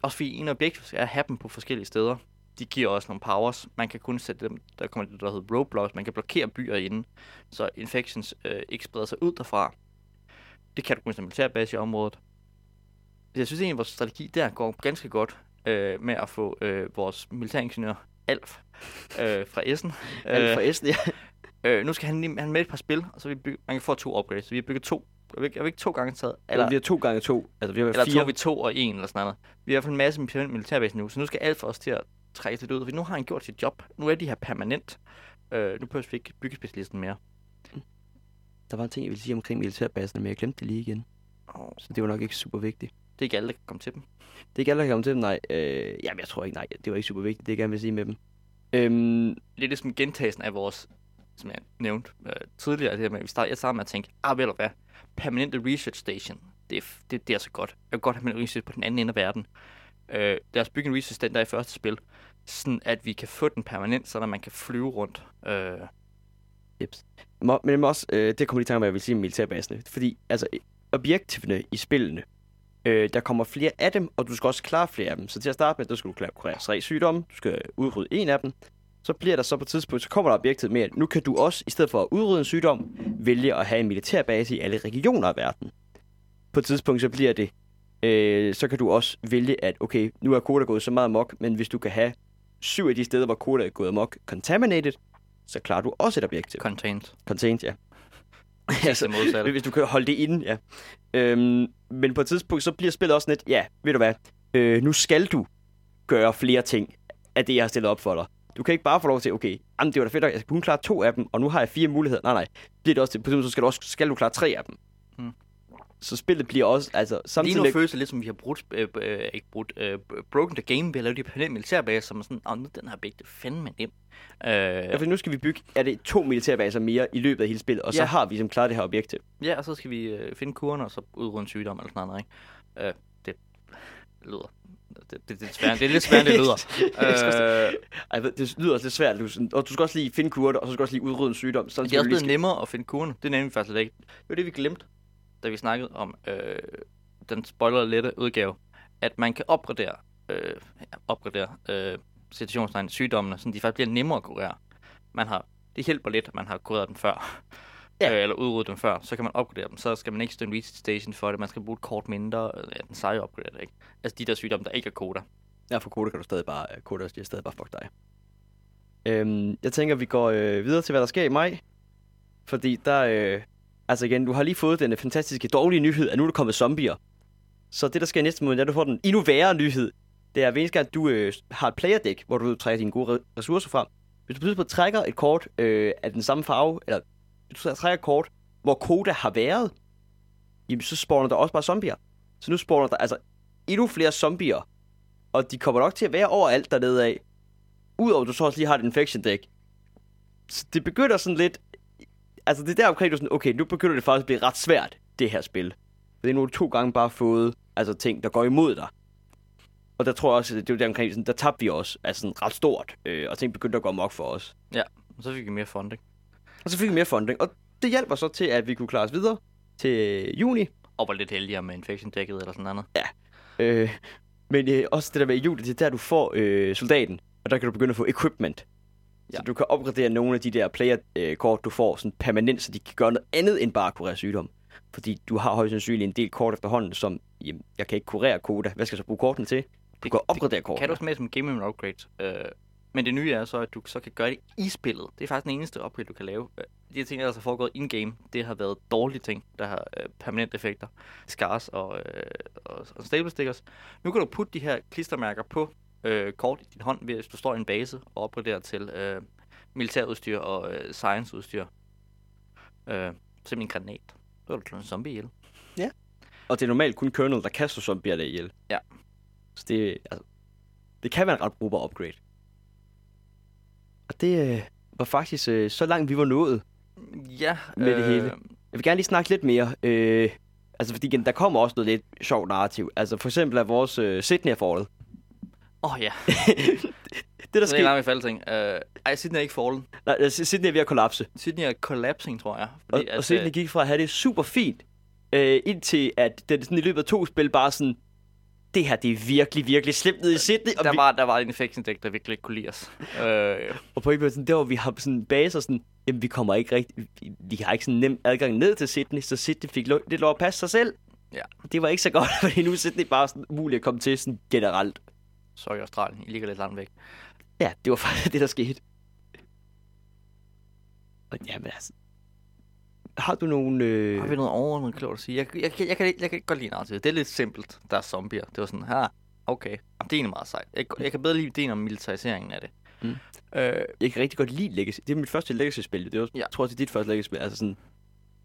også fordi en objekt skal have dem på forskellige steder. De giver også nogle powers. Man kan kun sætte dem, der kommer det, der hedder roadblocks. Man kan blokere byer inden, så infections øh, ikke spreder sig ud derfra. Det kan du kun som militærbase i området. Jeg synes egentlig, at vores strategi der går ganske godt øh, med at få øh, vores militæringeniør Alf øh, fra Essen. (laughs) Alt for Esten, ja. (laughs) Øh, nu skal han, lige- han med et par spil, og så vi bygge, man kan få to upgrades. Så vi har bygget to. Jeg vil, jeg vil ikke to gange taget. Eller, vi har to gange to. Altså, vi har eller fire. tog vi to og en eller sådan noget. Vi har i hvert fald en masse militær- militærbase nu, så nu skal alt for os til at trække lidt ud. For nu har han gjort sit job. Nu er de her permanent. Øh, nu behøver vi ikke byggespecialisten mere. Der var en ting, jeg ville sige omkring militærbasen, men jeg glemte det lige igen. Så det var nok ikke super vigtigt. Det er ikke alle, der kan komme til dem. Det er ikke alle, der kan komme til dem, nej. Øh, jamen, jeg tror ikke, nej. Det var ikke super vigtigt, det jeg gerne vil sige med dem. Øhm, Lidt ligesom gentagelsen af vores, som jeg nævnte øh, tidligere, det her med, at vi starter, jeg starter med at tænke, ah, du hvad, permanente research station, det er, det, det er så godt. Jeg vil godt have min research på den anden ende af verden. Øh, lad os bygge en research center i første spil, sådan at vi kan få den permanent, så man kan flyve rundt. Øh, Jeps. Men også, øh, det kommer lige tanke om, hvad jeg vil sige med militærbaserne. Fordi altså, objektiverne i spillene, øh, der kommer flere af dem, og du skal også klare flere af dem. Så til at starte med, der skal du klare kurere tre sygdomme, du skal udrydde en af dem. Så bliver der så på et tidspunkt, så kommer der objektet med, at nu kan du også, i stedet for at udrydde en sygdom, vælge at have en militærbase i alle regioner af verden. På et tidspunkt, så bliver det, øh, så kan du også vælge, at okay, nu er Koda gået så meget amok, men hvis du kan have syv af de steder, hvor Koda er gået amok, contaminated, så klarer du også et objektiv. contained. Contained, ja. Det modsatte. Hvis du kan holde det inde, ja. Øhm, men på et tidspunkt, så bliver spillet også lidt, ja, ved du hvad, øh, nu skal du gøre flere ting af det, jeg har stillet op for dig. Du kan ikke bare få lov til, okay, jamen, det var da fedt, at jeg skal kun klare to af dem, og nu har jeg fire muligheder. Nej, nej. Bliver det også til, på så skal du, også, skal du klare tre af dem. Mm. Så spillet bliver også, altså, Lige samtidig nu med, føles det lidt som, vi har brudt, øh, øh, ikke brudt, øh, broken the game ved at lave de permanente militærbaser, som er sådan, åh, nu den her er fandme nem. Øh, ja, for nu skal vi bygge, er det to militærbaser mere i løbet af hele spillet, og så Ja. har vi ligesom klaret det her objektiv. Ja, og så skal vi øh, finde kurerne, og så udrydde en sygdom eller sådan noget, ikke? Øh, det lyder... Det, det, det, er svært, det er lidt svært, det lyder. (laughs) øh, Ej, det lyder også lidt svært, du, og du skal også lige finde kurter, og så skal du også lige udrydde en sygdom. Sådan, det er også så lige blevet skal- nemmere at finde kurerne. Det nævnte vi faktisk ikke. Det var det, vi glemte, da vi snakkede om øh, den spoiler-lette udgave. At man kan opgradere, øh, opgradere øh, situationstegn sygdommene, så de faktisk bliver nemmere at kurere. Man har, det hjælper lidt, at man har kureret dem før. Ja. Øh, eller udryddet dem før, så kan man opgradere dem. Så skal man ikke stå en research station for det. Man skal bruge et kort mindre. Ja, den seje opgradere det, ikke? Altså de der sygdomme, der ikke er koder. Ja, for koder kan du stadig bare, øh, koder siger stadig bare fuck dig. Øhm, jeg tænker, vi går øh, videre til, hvad der sker i maj. Fordi der, øh, altså igen, du har lige fået den fantastiske dårlige nyhed, at nu er der kommet zombier. Så det, der sker i næste måned, er, at du får den endnu værre nyhed. Det er, at gang, du øh, har et player deck, hvor du trækker dine gode ressourcer frem, hvis du pludselig trækker et kort øh, af den samme farve, eller hvis du trækker et kort, hvor Koda har været, jamen så spawner der også bare zombier. Så nu spawner der altså endnu flere zombier, og de kommer nok til at være overalt dernede af. Udover at du så også lige har et infection deck. Så det begynder sådan lidt... Altså det er der omkring, du sådan, okay, nu begynder det faktisk at blive ret svært, det her spil. Det er nu to gange bare fået altså ting, der går imod dig. Og der tror jeg også, det er der omkring, sådan, der tabte vi også altså sådan ret stort, øh, og ting begyndte at gå amok for os. Ja, og så fik vi mere funding. Og så fik vi mere funding, og det hjælper så til, at vi kunne klare os videre til juni. Og var lidt heldigere med infection dækket eller sådan noget. Øh, men øh, også det der med i juli, det er der, du får øh, soldaten, og der kan du begynde at få equipment. Ja. Så du kan opgradere nogle af de der player-kort, du får sådan permanent, så de kan gøre noget andet end bare at kurere sygdom. Fordi du har højst sandsynligt en del kort efterhånden, som, jamen, jeg kan ikke kurere koda. Hvad skal jeg så bruge kortene til? Du Det- kan opgradere Kan kortene. du også med som gaming upgrade. Øh, men det nye er så, at du så kan gøre det i spillet. Det er faktisk den eneste upgrade, du kan lave. Øh, De her ting, der altså er foregået in-game, det har været dårlige ting, der har øh, permanente effekter. Scars og, øh, og, og stable stickers. Nu kan du putte de her klistermærker på øh, kort i din hånd, hvis du står i en base og opgraderer til øh, militærudstyr og øh, science-udstyr. Øh, simpelthen en granat. Så er du slået en zombie ihjel. Og det er normalt kun kernel, der kaster zombier der ihjel. Ja. Så det, altså, det kan være en ret brugbar upgrade. Og det øh, var faktisk øh, så langt, vi var nået. Ja, Med det hele. Jeg vil gerne lige snakke lidt mere. Øh, altså, fordi igen, der kommer også noget lidt sjovt narrativ. Altså, for eksempel er vores øh, Sydney er fallet. Åh oh, ja, (laughs) Det, der det er sker... en faldting. Uh, ej, Sydney er ikke fallen. Nej, øh, Sydney er ved at kollapse. Sydney er collapsing, tror jeg. Og, og Sydney gik fra at have det super fint, øh, indtil at den sådan i løbet af to spil bare sådan, det her, det er virkelig, virkelig slemt nede i Sydney. Og, der, vi, var, der var en infection der virkelig ikke kunne lide os. Uh, og på en måde, sådan, der hvor vi har sådan baser sådan, jamen vi kommer ikke rigtig, vi, vi har ikke sådan nem adgang ned til Sydney, så Sydney fik lo- lidt lov at passe sig selv. Ja. Det var ikke så godt, (laughs) fordi nu er Sydney bare sådan umuligt at komme til sådan generelt. Sorry, Australien. I ligger lidt langt væk. Ja, det var faktisk (laughs) det, der skete. Og jamen altså, har du nogle... Øh... Har vi noget overordnet klogt at sige? Jeg, jeg, jeg, jeg, kan, jeg kan godt lide narrativet. Det er lidt simpelt. Der er zombier. Det var sådan, her, okay. Jamen, det er egentlig meget sejt. Jeg, jeg kan bedre lide ideen om militariseringen af det. Mm. Øh, Jeg kan rigtig godt lide Legacy. Det er mit første Legacy-spil. Det var, Ja. jeg tror, det er dit første Legacy-spil. Altså sådan,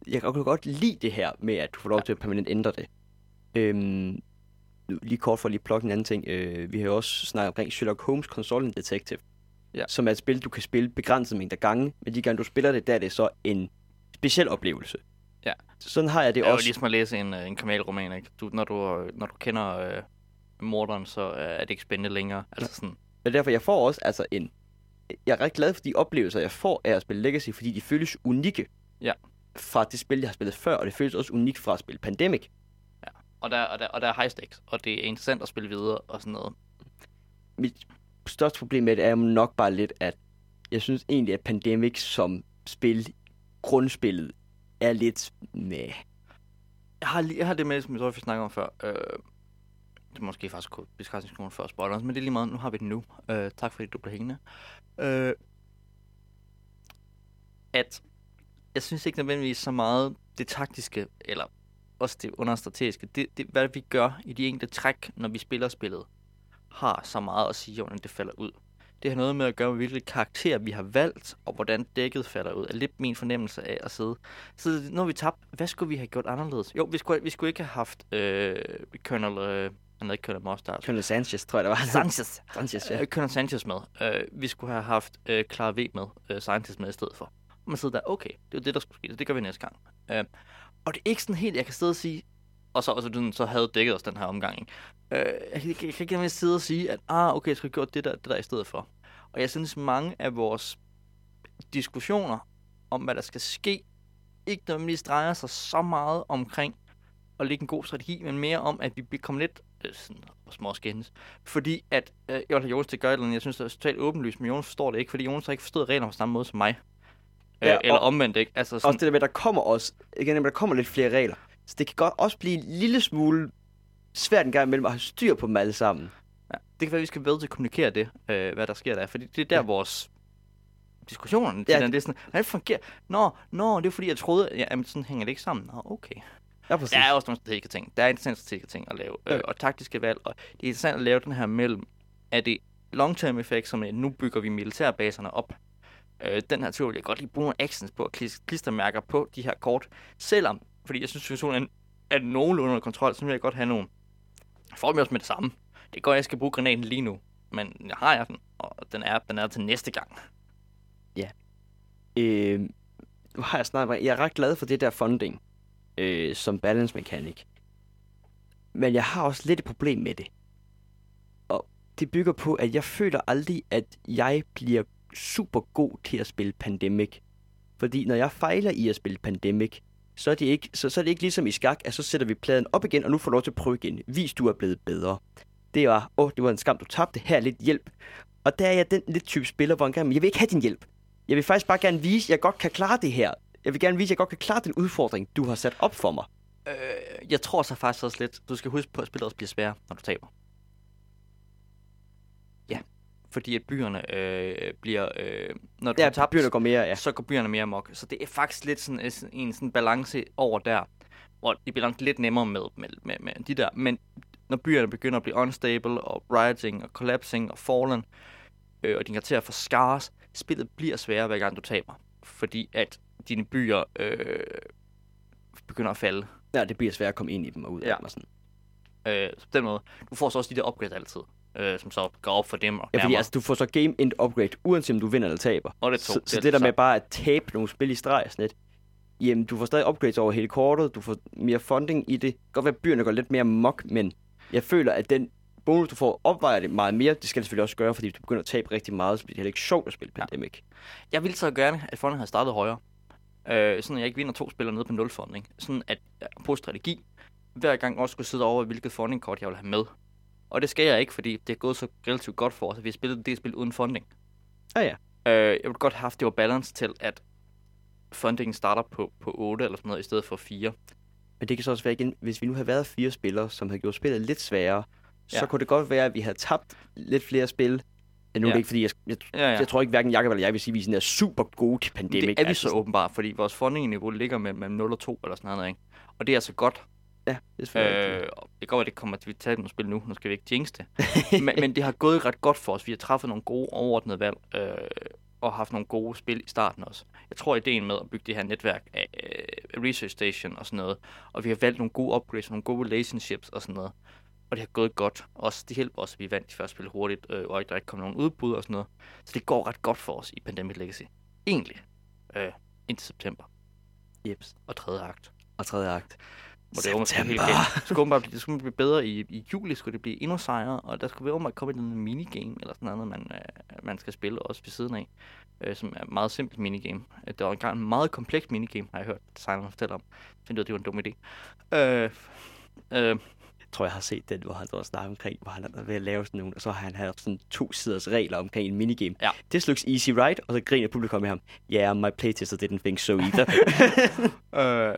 jeg kan godt lide det her med, at du får lov Ja. til at permanent ændre det. Øhm, lige kort for at lige plukke en anden ting. Øh, vi har jo også snakket omkring Sherlock Holmes Consulting Detective. Ja. Som er et spil, du kan spille begrænset mængder gange. Men de gange, du spiller det, der er det så en speciel oplevelse. Ja. Sådan har jeg det det er jo også. ligesom at læse en, øh, en kamelroman, ikke? Du, når, du, øh, når du kender øh, morderen, så øh, er det ikke spændende længere. Altså sådan, Og derfor, jeg får også altså en... Jeg er ret glad for de oplevelser, jeg får af at spille Legacy, fordi de føles unikke. Ja. Fra det spil, jeg har spillet før, og det føles også unikt fra at spille Pandemic. Og, der, og, der, og der er high stakes, og det er interessant at spille videre og sådan noget. Mit største problem med det er nok bare lidt, at jeg synes egentlig, at Pandemic som spil, grundspillet, er lidt med. Jeg har, lige- jeg har det med, som jeg tror, vi snakkede om før. Øh, det er måske faktisk beskrivelsesskolen før spoilers, men det er lige meget. Nu har vi den nu. Øh, tak fordi du blev hængende. Øh, at jeg synes ikke nødvendigvis så meget det taktiske, eller også det understrategiske, det, det, hvad vi gør i de enkelte træk, når vi spiller spillet, har så meget at sige, hvordan det falder ud. Det har noget med at gøre med, hvilke karakterer vi har valgt, og hvordan dækket falder ud. Er lidt min fornemmelse af at sidde. Så har vi tabt. Hvad skulle vi have gjort anderledes? Jo, vi skulle, vi skulle ikke have haft øh, Colonel... Øh, han hedder ikke Colonel Mostard. Colonel Sanchez, tror jeg, det var. Sanchez. Sanchez, ja. Ja. Colonel Sanchez med. Øh, vi skulle have haft øh, Clara V med. Øh, Scientist med i stedet for. Man sidder der, okay, det er det, der skulle ske. så Det gør vi næste gang. Øh, og det er ikke sådan helt, jeg kan sidde og sige... Og så, og så, så havde dækket os den her omgang. Ikke? Øh, jeg, jeg, kan ikke engang sidde og sige, at ah, okay, jeg skulle have gjort det der, det der i stedet for. Og jeg synes, mange af vores diskussioner om, hvad der skal ske, ikke nødvendigvis drejer sig så meget omkring at lægge en god strategi, men mere om, at vi bliver kommet lidt øh, sådan, små. Fordi at, øh, jeg vil have Jonas til at gøre et eller andet, jeg synes, det er totalt åbenlyst, men Jonas forstår det ikke, fordi Jonas har ikke forstået reglerne på samme måde som mig. Øh, Ja, eller og- omvendt, ikke? Altså Også sådan, det der med, at der kommer også, igen, der kommer lidt flere regler. Så det kan godt også blive en lille smule svært en gang imellem at have styr på dem alle sammen. Ja, det kan være, at vi skal ved til at kommunikere det, øh, hvad der sker der. Fordi det er der, Ja. vores diskussioner, Ja. ja. det er sådan, hvordan fungerer... Nå, nå, det er fordi, jeg troede, ja, jamen, sådan hænger det ikke sammen. Nå, okay. Ja, præcis. Der er også nogle strategiske ting. Der er interessante strategiske ting at lave, Ja. øh, og taktiske valg. Og det er interessant at lave den her mellem, er det long-term effekt, som er, nu bygger vi militærbaserne op, Øh, den her tur vil jeg godt lige bruge nogle actions på at klistermærker på de her kort. Selvom, fordi jeg synes, situationen er, er nogenlunde under kontrol, så vil jeg godt have nogle. Jeg med det samme. Det er godt, jeg skal bruge granaten lige nu. Men jeg har jeg den, og den er, den er til næste gang. Ja. Øh, nu har jeg snart, jeg er ret glad for det der funding øh, som balance mechanic. Men jeg har også lidt et problem med det. Og det bygger på, at jeg føler aldrig, at jeg bliver super god til at spille Pandemic. Fordi når jeg fejler i at spille Pandemic, så er, det ikke, så, så er det ikke ligesom i skak, at så sætter vi pladen op igen, og nu får du lov til at prøve igen. Vis, du er blevet bedre. Det var, åh, oh, det var en skam, du tabte. Her er lidt hjælp. Og der er jeg den lidt type spiller, hvor en gang, jeg vil ikke have din hjælp. Jeg vil faktisk bare gerne vise, at jeg godt kan klare det her. Jeg vil gerne vise, at jeg godt kan klare den udfordring, du har sat op for mig. Øh, jeg tror så faktisk også lidt, du skal huske på, at spillet også bliver sværere, når du taber. Fordi at byerne øh, bliver... Øh, når du Ja, tabt, byerne går mere, ja. så går byerne mere amok. Så det er faktisk lidt sådan en, en sådan balance over der, hvor det bliver lidt nemmere med, med, med, med de der. Men når byerne begynder at blive unstable, og rioting, og collapsing, og fallen, øh, og dine karakterer får scars, spillet bliver sværere, hver gang du taber. Fordi at dine byer øh, begynder at falde. Ja, det bliver svært at komme ind i dem og ud af Ja. dem og sådan. Øh, så på den måde. Du får så også de der upgrades altid, øh, som så går op for dem og Ja, fordi altså, du får så game end upgrade, uanset om du vinder eller taber. Og det er to. Så, Det så er det der så- med bare at tabe nogle spil i streg sådan lidt, jamen du får stadig upgrades over hele kortet, du får mere funding i det. Det godt være, at byerne går lidt mere mok, men jeg føler, at den bonus, du får, opvejer det meget mere. Det skal det selvfølgelig også gøre, fordi hvis du begynder at tabe rigtig meget, så bliver det heller ikke sjovt at spille Ja. Pandemic. Jeg ville så gerne, at fonden havde startet højere. Øh, sådan at jeg ikke vinder to spillere nede på nul funding. Sådan at jeg på strategi hver gang også skulle sidde over, hvilket fundingkort jeg vil have med. Og det skal jeg ikke, fordi det er gået så relativt godt for os, at vi har spillet det spil uden funding. Ja, ja. Øh, jeg ville godt have haft, det var balance til, at fundingen starter på, på 8 eller sådan noget, i stedet for 4. Men det kan så også være igen, hvis vi nu havde været fire spillere, som havde gjort spillet lidt sværere, så Ja. kunne det godt være, at vi havde tabt lidt flere spil. Men nu er Ja. det ikke, fordi jeg, jeg, Ja, ja. jeg tror ikke, hverken Jacob eller jeg vil sige, at vi er sådan der super gode til Pandemic. det er vi altså, så åbenbart, fordi vores funding-niveau ligger mellem mellem 0 og 2 eller sådan noget, ikke? Og det er altså godt. Ja, det er Øh, det går, at det kommer til at tage nogle spil nu. Nu skal vi ikke jinx det. (laughs) men, men det har gået ret godt for os. Vi har træffet nogle gode overordnede valg. Øh, og haft nogle gode spil i starten også. Jeg tror, ideen med at bygge det her netværk af øh, research station og sådan noget, og vi har valgt nogle gode upgrades, nogle gode relationships og sådan noget, og det har gået godt. Også det hjælper os, at vi vandt de første spil hurtigt, øh, og ikke der ikke kom nogen udbud og sådan noget. Så det går ret godt for os i Pandemic Legacy. Egentlig. Øh, indtil september Jeps. og tredje akt. Og tredje akt. Hvor det åbenbart helt galt. Det skulle det skulle blive bedre i, i juli, skulle det blive endnu sejere, og der skulle åbenbart komme andet minigame, eller sådan noget, man, øh, man skal spille også ved siden af, øh, som er et meget simpelt minigame. Øh, Det var engang en meget kompleks minigame, har jeg hørt designerne fortælle om. Jeg finder ud af, det var en dum idé. Øh, øh, Jeg tror, jeg har set den, hvor han står og snakker omkring, hvor han er ved at lave sådan nogle, og så har han haft sådan to siders regler omkring en minigame. Ja. This looks easy, right? Og så griner publikum med ham. Yeah, my playtester didn't think so either. (laughs) øh.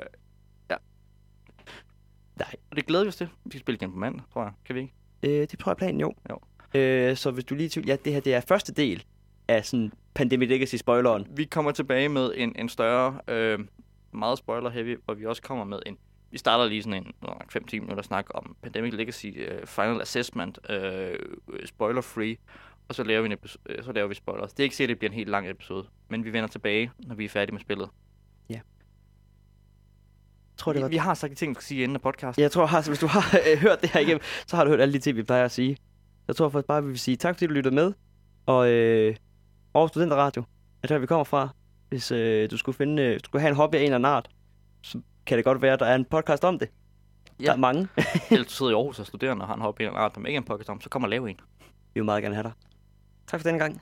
Nej. Og det glæder vi os til. Vi skal spille igen på mandag, tror jeg. Kan vi ikke? øh, det tror jeg planen, jo. Jo. Øh, så hvis du lige tvivl, ja, det her det er første del af sådan Pandemic Legacy spoileren. Vi kommer tilbage med en, en større, øh, meget spoiler-heavy, hvor vi også kommer med en... Vi starter lige sådan en 5-10 minutter snak om Pandemic Legacy uh, Final Assessment, uh, spoiler-free, og så laver, vi en episo- øh, så laver vi spoilers. Det er ikke sikkert, at det bliver en helt lang episode, men vi vender tilbage, når vi er færdige med spillet. Jeg tror, det var Vi, har sagt ting, vi skal sige inden af podcast. Jeg tror, hvis du har øh, hørt det her igennem, så har du hørt alle de ting, vi plejer at sige. Jeg tror faktisk bare, vi vil sige tak, fordi du lyttede med. Og øh, over Studenter Radio, er der, vi kommer fra. Hvis øh, du skulle finde, øh, du skulle have en hobby af en eller anden art, så kan det godt være, at der er en podcast om det. Ja. Der er mange. (laughs) Eller du sidder i Aarhus og studerer, og har en hobby eller en art, der ikke er en podcast om, så kom og lav en. Vi vil meget gerne have dig. Tak for denne gang.